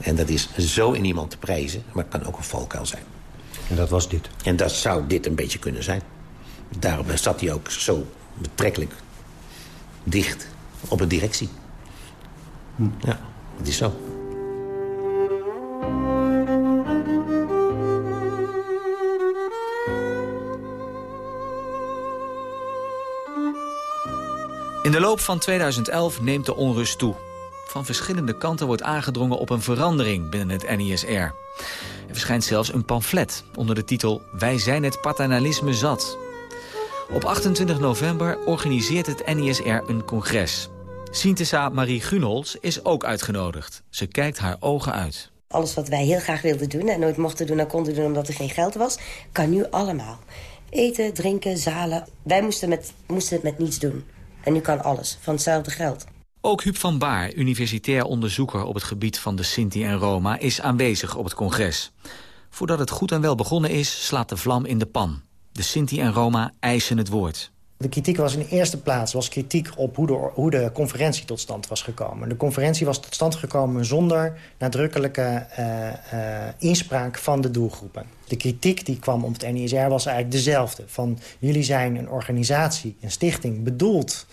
En dat is zo in iemand te prijzen, maar het kan ook een valkuil zijn. En dat was dit? En dat zou dit een beetje kunnen zijn. Daarom zat hij ook zo betrekkelijk dicht op een directie. Hm. Ja, dat is zo. De loop van 2011 neemt de onrust toe. Van verschillende kanten wordt aangedrongen op een verandering binnen het NISR. Er verschijnt zelfs een pamflet onder de titel Wij zijn het paternalisme zat. Op 28 november organiseert het NISR een congres. Sintesa Marie Gunholz is ook uitgenodigd. Ze kijkt haar ogen uit. Alles wat wij heel graag wilden doen en nooit mochten doen en konden doen omdat er geen geld was, kan nu allemaal. Eten, drinken, zalen. Wij moesten, met, moesten het met niets doen. En nu kan alles, van hetzelfde geld. Ook Huub van Baar, universitair onderzoeker op het gebied van de Sinti en Roma... is aanwezig op het congres. Voordat het goed en wel begonnen is, slaat de vlam in de pan. De Sinti en Roma eisen het woord. De kritiek was in de eerste plaats was kritiek op hoe de, hoe de conferentie tot stand was gekomen. De conferentie was tot stand gekomen zonder nadrukkelijke uh, uh, inspraak van de doelgroepen. De kritiek die kwam op het NISR was eigenlijk dezelfde. Van jullie zijn een organisatie, een stichting, bedoeld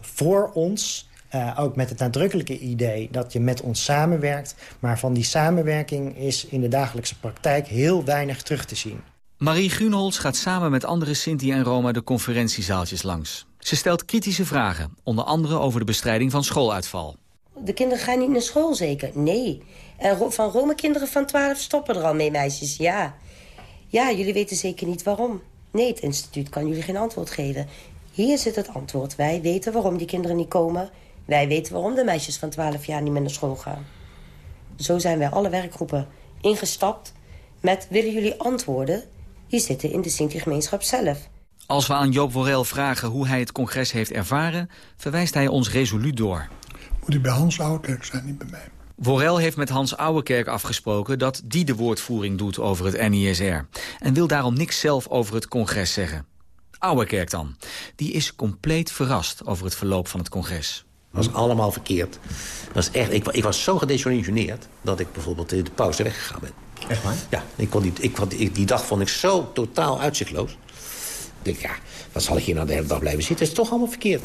voor ons... Uh, ook met het nadrukkelijke idee dat je met ons samenwerkt. Maar van die samenwerking is in de dagelijkse praktijk heel weinig terug te zien. Marie Grunholz gaat samen met andere Sinti en Roma de conferentiezaaltjes langs. Ze stelt kritische vragen, onder andere over de bestrijding van schooluitval. De kinderen gaan niet naar school zeker? Nee. En van Rome-kinderen van 12 stoppen er al mee, meisjes, ja. Ja, jullie weten zeker niet waarom. Nee, het instituut kan jullie geen antwoord geven. Hier zit het antwoord. Wij weten waarom die kinderen niet komen. Wij weten waarom de meisjes van 12 jaar niet meer naar school gaan. Zo zijn wij alle werkgroepen ingestapt met... willen jullie antwoorden? Die zitten in de Sinti-gemeenschap zelf. Als we aan Joop Worel vragen hoe hij het congres heeft ervaren... verwijst hij ons resoluut door. Moet u bij Hans Ouwekerk zijn, niet bij mij. Worel heeft met Hans Ouwekerk afgesproken dat die de woordvoering doet over het NISR. En wil daarom niks zelf over het congres zeggen. Ouwekerk dan. Die is compleet verrast over het verloop van het congres. Dat was allemaal verkeerd. Dat was echt, ik, ik was zo gedesillusioneerd dat ik bijvoorbeeld in de pauze weggegaan ben. Echt waar? Ja, ik kon niet, ik, die dag vond ik zo totaal uitzichtloos. Ik dacht, ja, wat zal ik hier nou de hele dag blijven zitten? Het is toch allemaal verkeerd.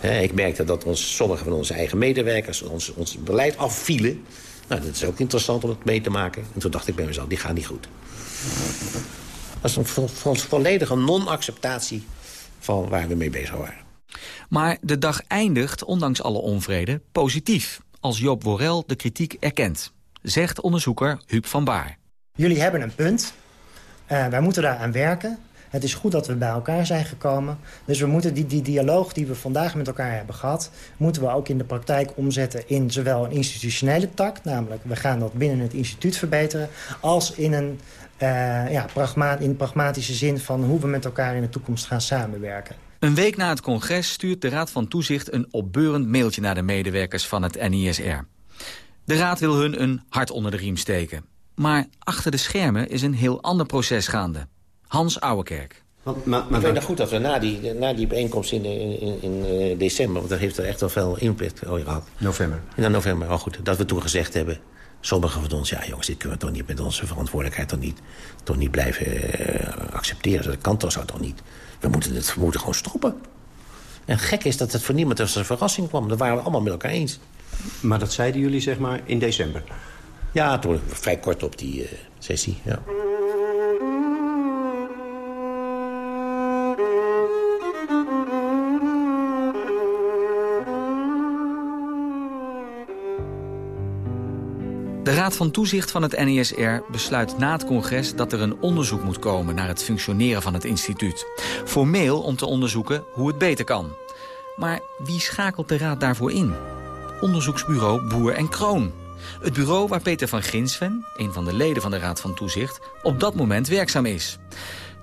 ik merkte dat ons, sommige van onze eigen medewerkers ons, ons beleid afvielen. Nou, dat is ook interessant om het mee te maken. En toen dacht ik bij mezelf, die gaat niet goed. Dat was een vo volledige non-acceptatie van waar we mee bezig waren. Maar de dag eindigt, ondanks alle onvrede, positief. Als Joop Worel de kritiek erkent zegt onderzoeker Huub van Baar. Jullie hebben een punt. Uh, wij moeten daar aan werken. Het is goed dat we bij elkaar zijn gekomen. Dus we moeten die, die dialoog die we vandaag met elkaar hebben gehad... moeten we ook in de praktijk omzetten in zowel een institutionele tak... namelijk we gaan dat binnen het instituut verbeteren... als in een uh, ja, pragma in pragmatische zin van hoe we met elkaar in de toekomst gaan samenwerken. Een week na het congres stuurt de Raad van Toezicht een opbeurend mailtje naar de medewerkers van het NISR. De Raad wil hun een hart onder de riem steken. Maar achter de schermen is een heel ander proces gaande. Hans Ouwekerk. Want, maar, maar, ik weet nog goed dat we na die, na die bijeenkomst in, in, in, in uh, december... want dat heeft er echt wel veel impact oh, gehad. November. Ja, november, al goed. Dat we toen gezegd hebben... sommigen van ons, ja jongens, dit kunnen we toch niet met onze verantwoordelijkheid... toch niet, toch niet blijven uh, accepteren. Dat kan toch zo toch niet. We moeten het we moeten gewoon stoppen. En gek is dat het voor niemand als een verrassing kwam. Dat waren we allemaal met elkaar eens. Maar dat zeiden jullie zeg maar in december? Ja, toen vrij kort op die uh, sessie, ja. De Raad van Toezicht van het NISR besluit na het congres dat er een onderzoek moet komen naar het functioneren van het instituut. Formeel om te onderzoeken hoe het beter kan. Maar wie schakelt de Raad daarvoor in? Onderzoeksbureau Boer en Kroon. Het bureau waar Peter van Ginsven, een van de leden van de Raad van Toezicht, op dat moment werkzaam is.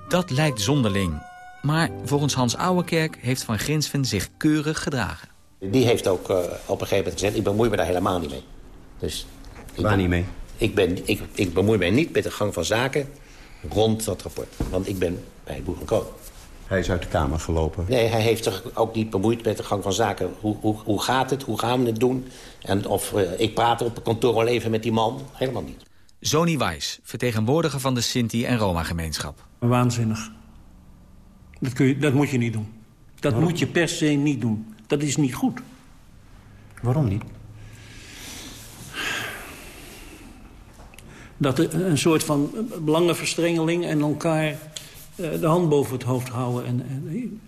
Dat lijkt zonderling. Maar volgens Hans Ouwekerk heeft van Ginsven zich keurig gedragen. Die heeft ook uh, op een gegeven moment gezegd, ik bemoei me daar helemaal niet mee. Dus Waar niet mee? Ik, ben, ik, ik bemoei mij niet met de gang van zaken rond dat rapport. Want ik ben bij Boer en Kroon. Hij is uit de Kamer gelopen. Nee, hij heeft zich ook niet bemoeid met de gang van zaken. Hoe, hoe, hoe gaat het? Hoe gaan we het doen? En of uh, ik praat op het kantoor al even met die man. Helemaal niet. Zoni Wijs, vertegenwoordiger van de Sinti- en Roma-gemeenschap. Waanzinnig. Dat, kun je, dat moet je niet doen. Dat Waarom? moet je per se niet doen. Dat is niet goed. Waarom niet? dat een soort van belangenverstrengeling en elkaar de hand boven het hoofd houden. En,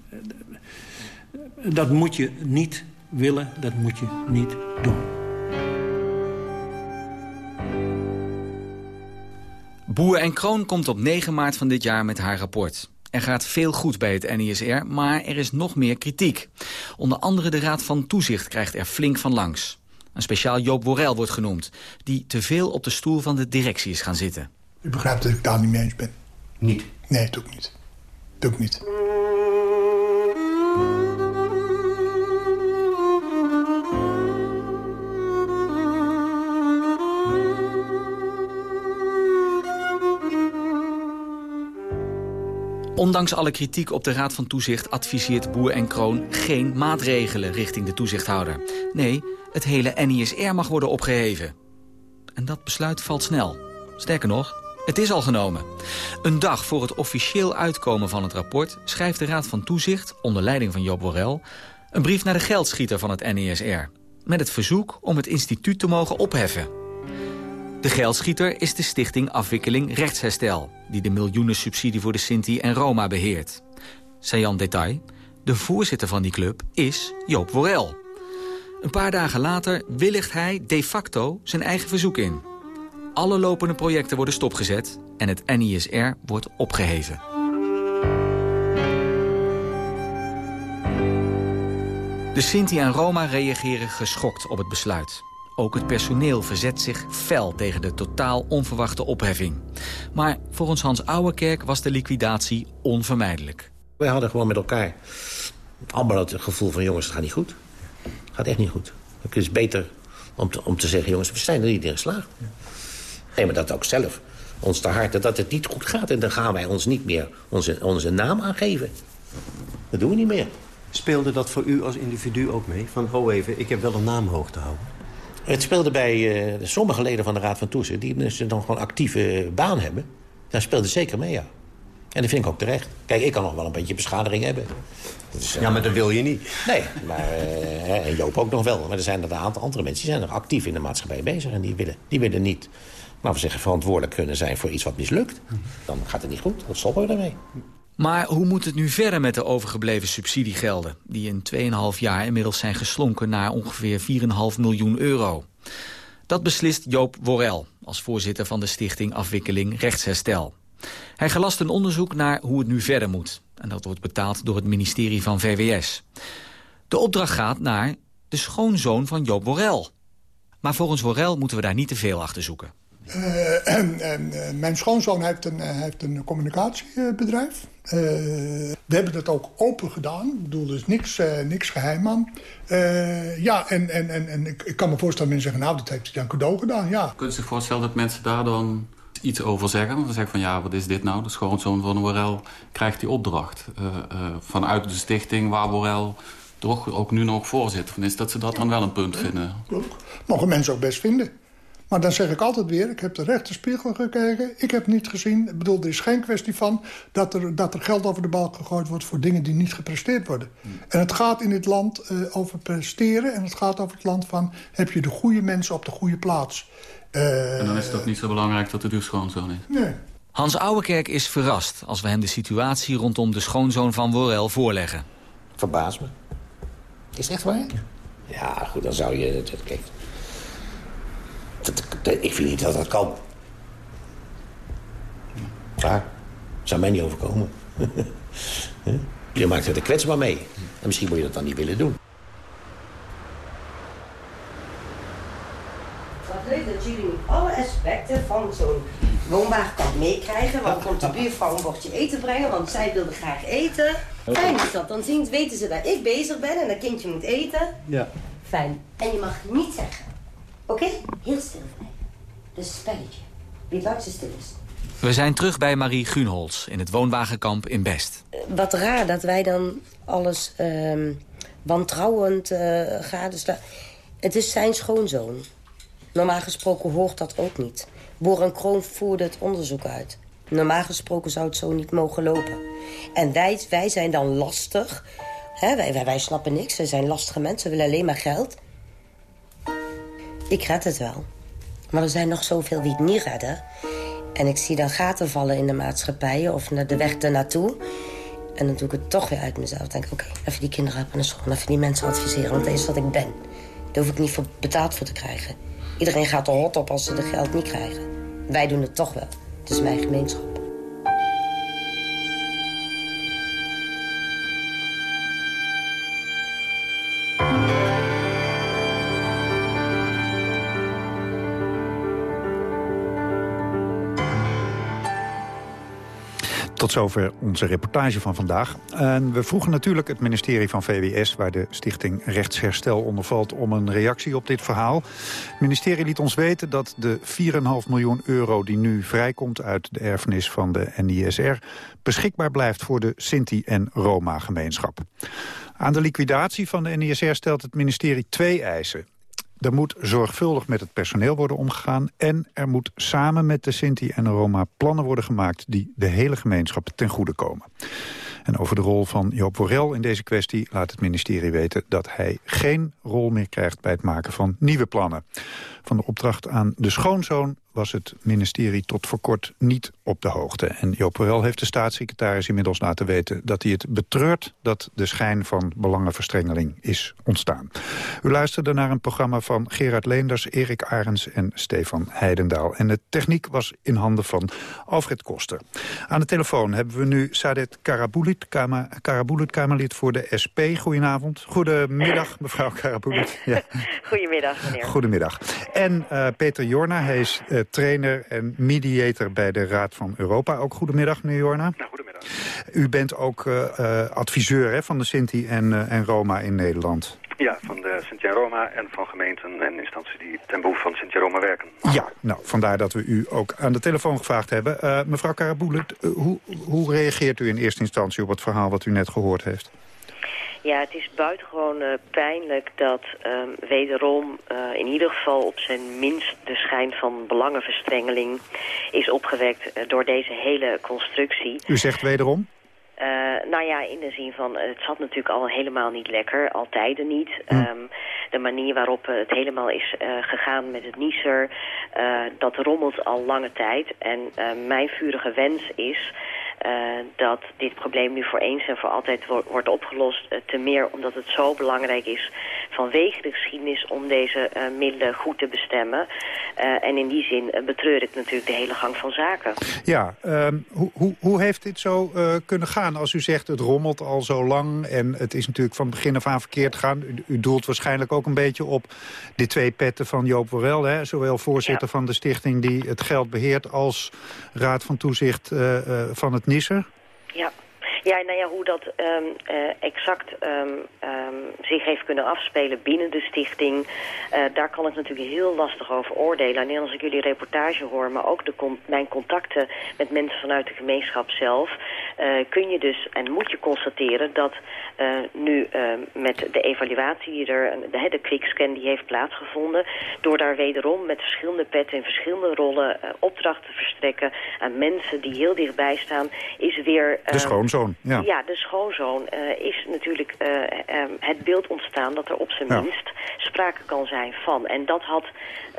en, dat moet je niet willen, dat moet je niet doen. Boer en Kroon komt op 9 maart van dit jaar met haar rapport. Er gaat veel goed bij het NISR, maar er is nog meer kritiek. Onder andere de Raad van Toezicht krijgt er flink van langs. Een speciaal Joop Borrell wordt genoemd... die te veel op de stoel van de directie is gaan zitten. U begrijpt dat ik daar niet mee eens ben. Niet? Nee, doe ik niet. Doe niet. Ondanks alle kritiek op de Raad van Toezicht adviseert Boer en Kroon geen maatregelen richting de toezichthouder. Nee, het hele NISR mag worden opgeheven. En dat besluit valt snel. Sterker nog, het is al genomen. Een dag voor het officieel uitkomen van het rapport... schrijft de Raad van Toezicht, onder leiding van Job Borrell... een brief naar de geldschieter van het NISR... met het verzoek om het instituut te mogen opheffen. De geldschieter is de stichting Afwikkeling Rechtsherstel... die de miljoenen subsidie voor de Sinti en Roma beheert. Sajan detail, de voorzitter van die club is Joop Borrell... Een paar dagen later willigt hij de facto zijn eigen verzoek in. Alle lopende projecten worden stopgezet en het NISR wordt opgeheven. De Sinti en Roma reageren geschokt op het besluit. Ook het personeel verzet zich fel tegen de totaal onverwachte opheffing. Maar volgens Hans Ouwekerk was de liquidatie onvermijdelijk. Wij hadden gewoon met elkaar allemaal het gevoel van... jongens, het gaat niet goed gaat echt niet goed. Het is beter om te, om te zeggen, jongens, we zijn er niet in geslaagd. Maar dat ook zelf. Ons te harte dat het niet goed gaat. En dan gaan wij ons niet meer onze, onze naam aangeven. Dat doen we niet meer. Speelde dat voor u als individu ook mee? Van, ho even, ik heb wel een naam hoog te houden. Het speelde bij uh, sommige leden van de Raad van Toezicht... die dus dan gewoon actieve baan hebben. Daar speelde zeker mee, ja. En dat vind ik ook terecht. Kijk, ik kan nog wel een beetje beschadiging hebben. Dus, uh, ja, maar dat wil je niet. Nee, maar, uh, en Joop ook nog wel. Maar er zijn er een aantal andere mensen die zijn nog actief in de maatschappij bezig. En die willen, die willen niet, nou, we zeggen, verantwoordelijk kunnen zijn voor iets wat mislukt. Dan gaat het niet goed. Dan stoppen we ermee. Maar hoe moet het nu verder met de overgebleven subsidiegelden... die in 2,5 jaar inmiddels zijn geslonken naar ongeveer 4,5 miljoen euro? Dat beslist Joop Worrell, als voorzitter van de stichting Afwikkeling Rechtsherstel. Hij gelast een onderzoek naar hoe het nu verder moet. En dat wordt betaald door het ministerie van VWS. De opdracht gaat naar de schoonzoon van Joop Worrel. Maar volgens Worrel moeten we daar niet te veel achter zoeken. En, en, uh, mijn schoonzoon heeft een, uh, heeft een communicatiebedrijf. we hebben dat ook open gedaan. Ik bedoel, is niks, niks geheim aan. ja, en, en, en, en ik, ik, kan me voorstellen dat mensen zeggen... nou, dat heeft hij dan cadeau gedaan, ja. Kunt u zich voorstellen dat mensen daar dan iets over zeggen? Dan zeggen van, ja, wat is dit nou? De schoonzoon van Worrel krijgt die opdracht. vanuit de stichting waar Worrel toch ook nu nog voorzitter van is... dat ze dat dan wel een punt vinden. Mogen mensen ook best vinden. Maar dan zeg ik altijd weer, ik heb de rechte spiegel gekeken. Ik heb niet gezien, ik bedoel, er is geen kwestie van... dat er, dat er geld over de balk gegooid wordt voor dingen die niet gepresteerd worden. En het gaat in dit land uh, over presteren. En het gaat over het land van, heb je de goede mensen op de goede plaats. Uh, en dan is het ook niet zo belangrijk dat het uw schoonzoon is? Nee. Hans Ouwekerk is verrast als we hem de situatie rondom de schoonzoon van Worrel voorleggen. Verbaas me. Is het echt waar? Ja, goed, dan zou je... Kijk, dat, dat, ik vind niet dat dat kan. Klaar. Zou mij niet overkomen. je maakt het er kwetsbaar mee. En misschien moet je dat dan niet willen doen. Wat leuk dat jullie alle aspecten van zo'n woonwagenkamp meekrijgen. Want komt de buurvrouw een bordje eten brengen, want zij wilde graag eten. Fijn is dat. Dan zien, weten ze dat ik bezig ben en dat kindje moet eten. Ja. Fijn. En je mag niet zeggen. Oké? Okay? Heel stil blijven. Dus een spelletje. Wie het langste stil is. We zijn terug bij Marie Gunholz in het woonwagenkamp in Best. Wat raar dat wij dan alles um, wantrouwend uh, gadeslaan. Het is zijn schoonzoon. Normaal gesproken hoort dat ook niet. Boer en Kroon voerde het onderzoek uit. Normaal gesproken zou het zo niet mogen lopen. En wij, wij zijn dan lastig. Hè, wij, wij, wij snappen niks. We zijn lastige mensen. We willen alleen maar geld. Ik red het wel. Maar er zijn nog zoveel die het niet redden. En ik zie dan gaten vallen in de maatschappij of naar de weg ernaartoe. En dan doe ik het toch weer uit mezelf. Denk ik, oké, even die kinderen helpen naar school. Even die mensen adviseren, want dat is wat ik ben. Daar hoef ik niet voor betaald voor te krijgen. Iedereen gaat er hot op als ze de geld niet krijgen. Wij doen het toch wel. Het is mijn gemeenschap. Tot zover onze reportage van vandaag. En we vroegen natuurlijk het ministerie van VWS... waar de stichting Rechtsherstel onder valt... om een reactie op dit verhaal. Het ministerie liet ons weten dat de 4,5 miljoen euro... die nu vrijkomt uit de erfenis van de NISR... beschikbaar blijft voor de Sinti- en Roma-gemeenschap. Aan de liquidatie van de NISR stelt het ministerie twee eisen. Er moet zorgvuldig met het personeel worden omgegaan... en er moet samen met de Sinti en de Roma plannen worden gemaakt... die de hele gemeenschap ten goede komen. En over de rol van Joop Worrel in deze kwestie laat het ministerie weten... dat hij geen rol meer krijgt bij het maken van nieuwe plannen. Van de opdracht aan de schoonzoon was het ministerie tot voor kort niet op de hoogte. En Joop Worrel heeft de staatssecretaris inmiddels laten weten... dat hij het betreurt dat de schijn van belangenverstrengeling is ontstaan. U luisterde naar een programma van Gerard Leenders, Erik Arens en Stefan Heidendaal. En de techniek was in handen van Alfred Koster. Aan de telefoon hebben we nu Sadet Karabulit, kamer, Karabulit Kamerlid voor de SP. Goedenavond. Goedemiddag, mevrouw Karabulit. Ja. Goedemiddag, meneer. Goedemiddag. En uh, Peter Jorna, hij is uh, trainer en mediator bij de Raad van Europa. Ook goedemiddag, meneer Jorna. Nou, goedemiddag. U bent ook uh, adviseur hè, van de Sinti en, en Roma in Nederland. Ja, van de Sinti en Roma en van gemeenten en instanties die ten behoeve van Sinti en Roma werken. Ja, nou, vandaar dat we u ook aan de telefoon gevraagd hebben. Uh, mevrouw Karabulet, uh, hoe, hoe reageert u in eerste instantie op het verhaal wat u net gehoord heeft? Ja, het is buitengewoon uh, pijnlijk dat um, wederom uh, in ieder geval op zijn minst de schijn van belangenverstrengeling is opgewekt uh, door deze hele constructie. U zegt wederom? Uh, nou ja, in de zin van, het zat natuurlijk al helemaal niet lekker, altijd niet. Hm. Um, de manier waarop het helemaal is uh, gegaan met het Nieser, uh, dat rommelt al lange tijd. En mijn vurige wens is uh, dat dit probleem nu voor eens en voor altijd wo wordt opgelost. Uh, te meer omdat het zo belangrijk is vanwege de geschiedenis om deze uh, middelen goed te bestemmen. Eh, en in die zin betreur ik natuurlijk de hele gang van zaken. Ja, ehm, hoe, hoe, hoe heeft dit zo kunnen gaan? Als u zegt het rommelt al zo lang en het is natuurlijk van begin af aan verkeerd gegaan. U, u doelt waarschijnlijk ook een beetje op de twee petten van Joop Worel. Hè? Zowel voorzitter ja. van de stichting die het geld beheert als raad van toezicht van het Nisser. Ja. Nou ja, hoe dat um, uh, exact um, um, zich heeft kunnen afspelen binnen de stichting... Uh, daar kan ik natuurlijk heel lastig over oordelen. Alleen als ik jullie reportage hoor, maar ook de con mijn contacten met mensen vanuit de gemeenschap zelf... Uh, kun je dus en moet je constateren dat nu met de evaluatie die er... de, de quickscan die heeft plaatsgevonden... door daar wederom met verschillende petten in verschillende rollen opdrachten te verstrekken... aan mensen die heel dichtbij staan, is weer... de schoonzoon. Ja. ja, de schoonzoon uh, is natuurlijk uh, um, het beeld ontstaan dat er op zijn Ja. minst sprake kan zijn van. En dat had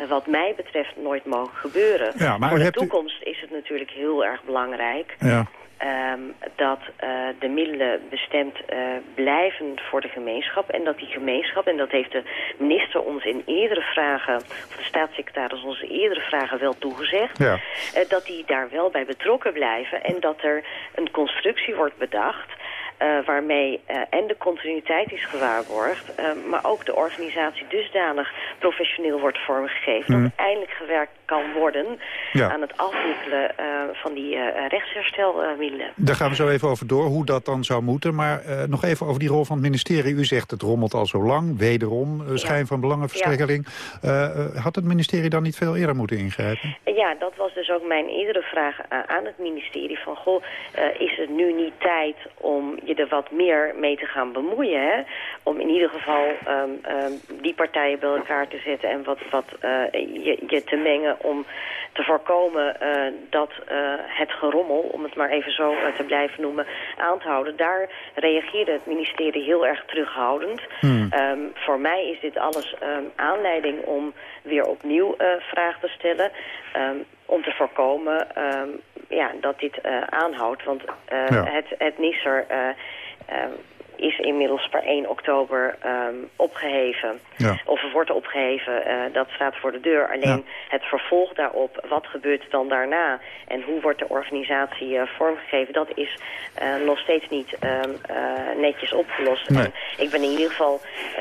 uh, wat mij betreft nooit mogen gebeuren. Ja, maar Voor de u- toekomst is het natuurlijk heel erg belangrijk... Ja. Ehm, dat eh, de middelen bestemd eh, blijven voor de gemeenschap. En dat die gemeenschap, en dat heeft de minister ons in eerdere vragen... of de staatssecretaris ons in eerdere vragen wel toegezegd... Ja. eh, dat die daar wel bij betrokken blijven... en dat er een constructie wordt bedacht... waarmee en de continuïteit is gewaarborgd... maar ook de organisatie dusdanig professioneel wordt vormgegeven... Mhm. dat eindelijk gewerkt kan worden Ja. aan het afwikkelen eh, van die eh rechtsherstelmiddelen. Daar gaan we zo even over door, hoe dat dan zou moeten. Maar eh, nog even over die rol van het ministerie. U zegt het rommelt al zo lang, wederom, schijn van belangenverstrengeling. Had het ministerie dan niet veel eerder moeten ingrijpen? En Ja, dat was dus ook mijn eerdere vraag aan het ministerie. Van, goh, is het nu niet tijd om je er wat meer mee te gaan bemoeien? Hè? Om in ieder geval ehm, ehm, die partijen bij elkaar te zetten en wat, wat je, je te mengen om te voorkomen eh, dat eh, het gerommel, om het maar even zo eh, te blijven noemen, aan te houden. Daar reageerde het ministerie heel erg terughoudend. Ehm, voor mij is dit alles ehm, aanleiding om weer opnieuw vragen te stellen. ehm, om te voorkomen ja, dat dit aanhoudt. Want Ja. het, het ehm, is inmiddels per 1 oktober ehm, opgeheven. Ja. Of wordt opgeheven, eh, dat staat voor de deur. Alleen het vervolg daarop, wat gebeurt dan daarna... en hoe wordt de organisatie eh, vormgegeven... dat is eh, nog steeds niet ehm, eh, netjes opgelost. Nee. En ik ben in ieder geval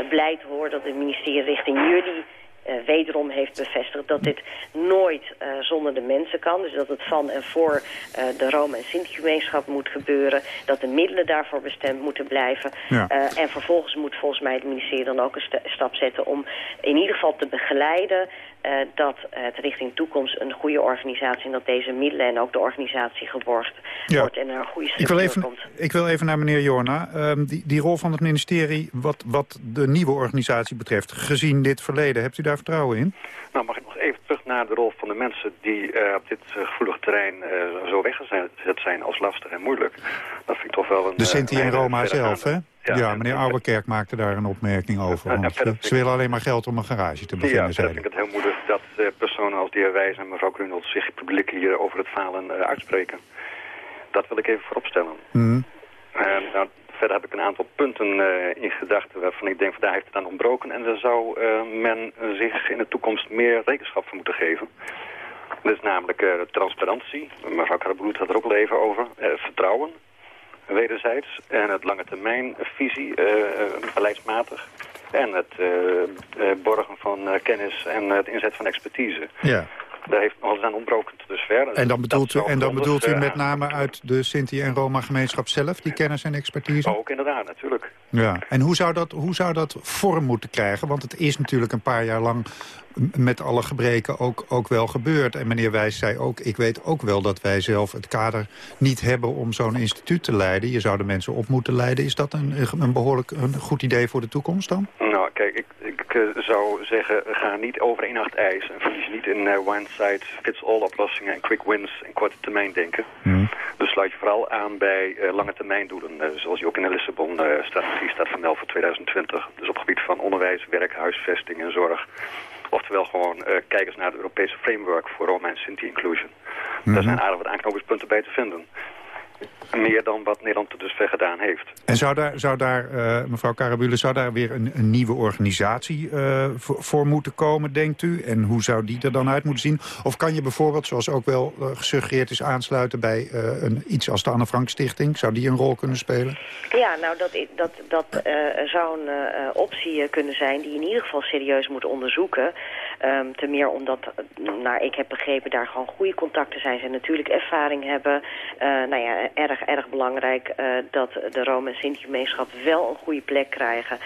blij te horen dat het ministerie richting jullie... eh, wederom heeft bevestigd dat dit nooit eh, zonder de mensen kan. Dus dat het van en voor eh, de Rome- en Sint-gemeenschap moet gebeuren. Dat de middelen daarvoor bestemd moeten blijven. Ja. En vervolgens moet volgens mij het ministerie dan ook een sta- stap zetten... om in ieder geval te begeleiden eh, dat het richting toekomst een goede organisatie... en dat deze middelen en ook de organisatie geborgd Ja. wordt en er een goede Ik structuur wil, even, komt. ik wil even naar meneer Jorna. Ehm, die, die rol van het ministerie, wat, wat de nieuwe organisatie betreft... gezien dit verleden, hebt u daar vertrouwen in? Nou, mag ik nog even terug naar de rol van de mensen die eh, op dit eh, gevoelige terrein eh, zo weggezet zijn als lastig en moeilijk. Dat vind ik toch wel een... De Sinti en Roma zelf, hè? Ja, meneer Ouwerkerk maakte daar een opmerking over. want ze, ze willen alleen maar geld om een garage te Ja, beginnen, dat zei vind ik het heel moedig dat eh, personen als de heer Wijs en mevrouw Grunelt zich publiek hier over het falen eh, uitspreken. Dat wil ik even vooropstellen. En nou, verder heb ik een aantal punten eh, in gedachten waarvan ik denk van daar heeft het aan ontbroken. En daar zou men zich in de toekomst meer rekenschap van moeten geven. Dat is namelijk transparantie. Mevrouw Karabloed had er ook al even over. Vertrouwen, wederzijds. En het lange termijn visie, eh, eh, beleidsmatig. En het eh, borgen van kennis en het inzet van expertise. Ja. Daar heeft eens aan ontbroken tot dusver. En dan bedoelt u, en dan bedoelt u met name uit de Sinti en Roma gemeenschap zelf, die kennis en expertise? Ook inderdaad, natuurlijk. Ja, en hoe zou, dat, hoe zou dat vorm moeten krijgen? Want het is natuurlijk een paar jaar lang met alle gebreken ook, ook wel gebeurd. En meneer Wijs zei ook, ik weet ook wel dat wij zelf het kader niet hebben om zo'n instituut te leiden. Je zou de mensen op moeten leiden. Is dat een, een behoorlijk een goed idee voor de toekomst dan? Nou, kijk, ik, ik eh, zou zeggen, ga niet over één nacht ijs. En verlies niet in eh one size fits all oplossingen en quick wins en korte termijn denken. Dus sluit je vooral aan bij eh, lange termijn doelen. zoals die ook in de Lissabon-strategie staat vermeld voor 2020. Dus op het gebied van onderwijs, werk, huisvesting en zorg. Oftewel gewoon eh kijk eens naar het Europese framework voor Roma en Sinti inclusion. Daar zijn aardig wat aanknopingspunten bij te vinden. Meer dan wat Nederland tot dusver gedaan heeft. En zou daar, zou daar uh, mevrouw Karabule, zou daar weer een, een nieuwe organisatie uh, voor, voor, moeten komen, denkt u? En hoe zou die er dan uit moeten zien? Of kan je bijvoorbeeld, zoals ook wel uh, gesuggereerd is, aansluiten bij een, iets als de Anne Frank Stichting? Zou die een rol kunnen spelen? Ja, nou dat, dat, dat zou een optie kunnen zijn die in ieder geval serieus moet onderzoeken. Um, ten meer omdat, naar ik heb begrepen, daar gewoon goede contacten zijn. Ze natuurlijk ervaring hebben. nou ja, erg, erg belangrijk dat de Rome- en Sint-gemeenschap wel een goede plek krijgen.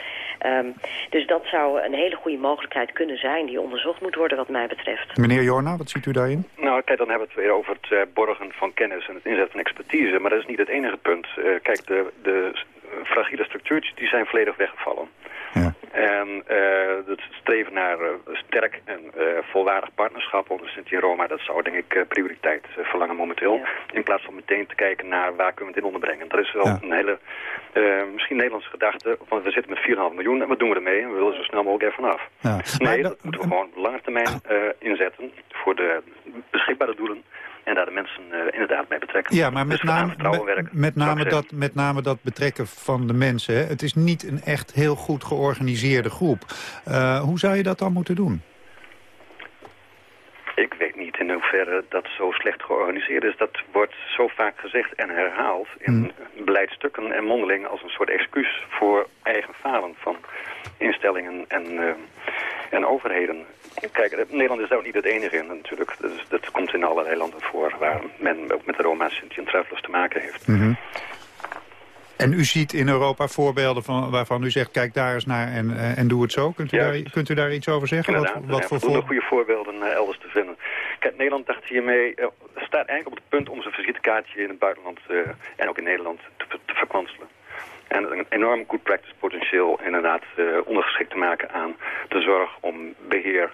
Um, dus dat zou een hele goede mogelijkheid kunnen zijn... die onderzocht moet worden wat mij betreft. Meneer Jorna, wat ziet u daarin? Nou, kijk, dan hebben we het weer over het uh, borgen van kennis... en het inzetten van expertise. Maar dat is niet het enige punt. Uh, kijk, de, de fragiele structuurtjes die zijn volledig weggevallen. Ja. En uh, het streven naar uh, sterk en uh, volwaardig partnerschap onder Sint-Roma... dat zou denk ik prioriteit verlangen momenteel. Ja. In plaats van meteen te kijken naar waar kunnen we het in onderbrengen. Dat is wel ja. een hele, misschien Nederlandse gedachte... want we zitten met 4,5 miljoen en wat doen we ermee? En we willen zo snel mogelijk ervan af. Nee, dat moeten we gewoon op lange termijn inzetten... voor de beschikbare doelen en daar de mensen uh, inderdaad mee betrekken. Ja, maar met, dus name, met, met, name dat, met name dat betrekken van de mensen. Hè? Het is niet een echt heel goed georganiseerde groep. Uh, hoe zou je dat dan moeten doen? Ik weet hoeverre dat zo slecht georganiseerd is. Dat wordt zo vaak gezegd en herhaald in hmm. beleidstukken en mondelingen... als een soort excuus voor eigen falen van instellingen en, uh, en overheden. Kijk, Nederland is daar ook niet het enige in natuurlijk. Dus dat komt in allerlei landen voor waar men ook met de Roma, Travelers te maken heeft. Mm -hmm. En u ziet in Europa voorbeelden van, waarvan u zegt, kijk daar eens naar en, uh, en doe het zo. Kunt u, daar, kunt u daar iets over zeggen? Wat, wat voor voor... goede voorbeelden uh, elders te vinden. Kijk, Nederland dacht hiermee, uh, staat eigenlijk op het punt om zijn visitekaartje in het buitenland en ook in Nederland te, te verkwanselen. En een enorm good practice potentieel inderdaad ondergeschikt te maken aan de zorg om beheer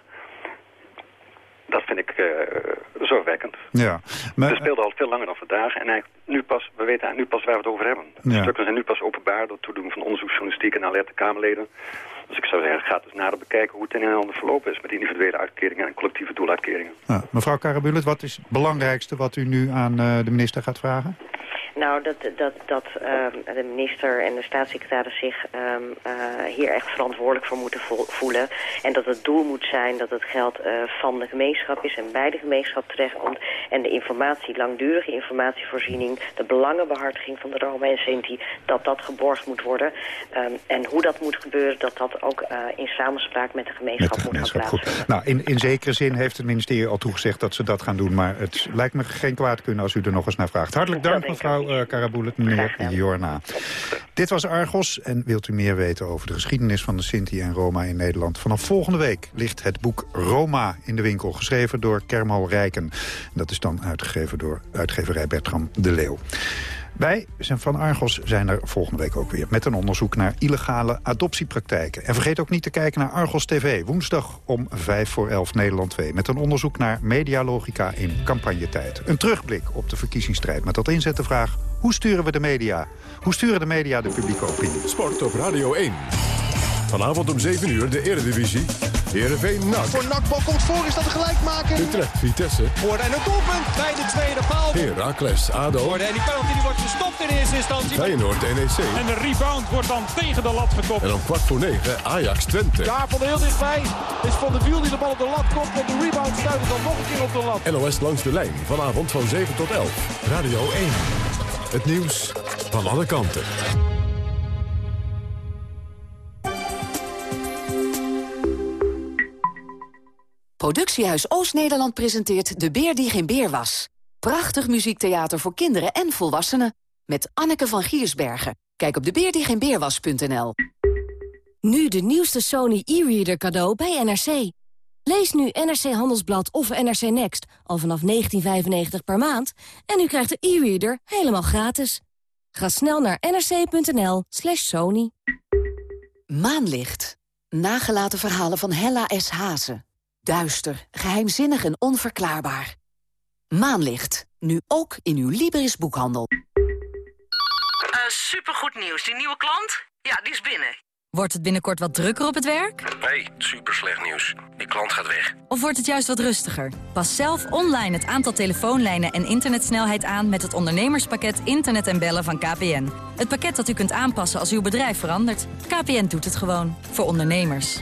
dat vind ik uh, zorgwekkend. Ja, maar... Het speelde al veel langer dan vandaag. En eigenlijk nu pas, we weten nu pas waar we het over hebben. De ja. stukken zijn nu pas openbaar door het toedoen van onderzoeksjournalistiek en alerte Kamerleden. Dus ik zou zeggen, ga het eens nader bekijken hoe het in een ander verlopen is met individuele uitkeringen en collectieve doeluitkeringen. Ja. Mevrouw Karabullet, wat is het belangrijkste wat u nu aan uh, de minister gaat vragen? Nou, dat, dat, dat uh, de minister en de staatssecretaris zich um, uh, hier echt verantwoordelijk voor moeten voelen. En dat het doel moet zijn dat het geld uh, van de gemeenschap is en bij de gemeenschap terechtkomt. En de informatie, langdurige informatievoorziening, de belangenbehartiging van de Roma en Sinti, dat dat geborgd moet worden. Um, en hoe dat moet gebeuren, dat dat ook uh, in samenspraak met de gemeenschap, met de gemeenschap moet gaan plaatsvinden. Nou, in, in zekere zin heeft het ministerie al toegezegd dat ze dat gaan doen. Maar het lijkt me geen kwaad kunnen als u er nog eens naar vraagt. Hartelijk dank, mevrouw uh, Karabulet, meneer Jorna. Dit was Argos en wilt u meer weten over de geschiedenis van de Sinti en Roma in Nederland? Vanaf volgende week ligt het boek Roma in de winkel, geschreven door Kermo Rijken. Dat is dan uitgegeven door uitgeverij Bertram de Leeuw. Wij van Argos zijn er volgende week ook weer... met een onderzoek naar illegale adoptiepraktijken. En vergeet ook niet te kijken naar Argos TV. Woensdag om 5 voor 11 Nederland 2. Met een onderzoek naar medialogica in campagnetijd. Een terugblik op de verkiezingsstrijd. Met dat inzet de vraag, hoe sturen we de media? Hoe sturen de media de publieke opinie? Sport op Radio 1. Vanavond om 7 uur de Eredivisie. Heerenveen NAC. Voor NAC komt voor, is dat de gelijkmaker? Utrecht Vitesse. Hoorde en een doelpunt bij de tweede paal. Heracles ADO. Hoorde en die penalty die wordt gestopt in eerste instantie. Feyenoord NEC. En de rebound wordt dan tegen de lat gekopt. En om kwart voor negen Ajax Twente. Ja, van heel dichtbij is Van de Wiel die de bal op de lat komt. En de rebound stuit dan nog een keer op de lat. NOS langs de lijn. Vanavond van 7 tot 11. Radio 1. Het nieuws van alle kanten. Productiehuis Oost-Nederland presenteert De Beer die geen beer was. Prachtig muziektheater voor kinderen en volwassenen. Met Anneke van Giersbergen. Kijk op debeerdiegeenbeerwas.nl Nu de nieuwste Sony e-reader cadeau bij NRC. Lees nu NRC Handelsblad of NRC Next al vanaf 19,95 per maand... en u krijgt de e-reader helemaal gratis. Ga snel naar nrc.nl slash sony. Maanlicht. Nagelaten verhalen van Hella S. Hazen. Duister, geheimzinnig en onverklaarbaar. Maanlicht. Nu ook in uw Libris boekhandel. Uh, supergoed nieuws. Die nieuwe klant? Ja, die is binnen. Wordt het binnenkort wat drukker op het werk? Nee, super slecht nieuws. Die klant gaat weg. Of wordt het juist wat rustiger? Pas zelf online het aantal telefoonlijnen en internetsnelheid aan... met het ondernemerspakket Internet en Bellen van KPN. Het pakket dat u kunt aanpassen als uw bedrijf verandert. KPN doet het gewoon. Voor ondernemers.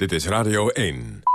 Dit is Radio 1.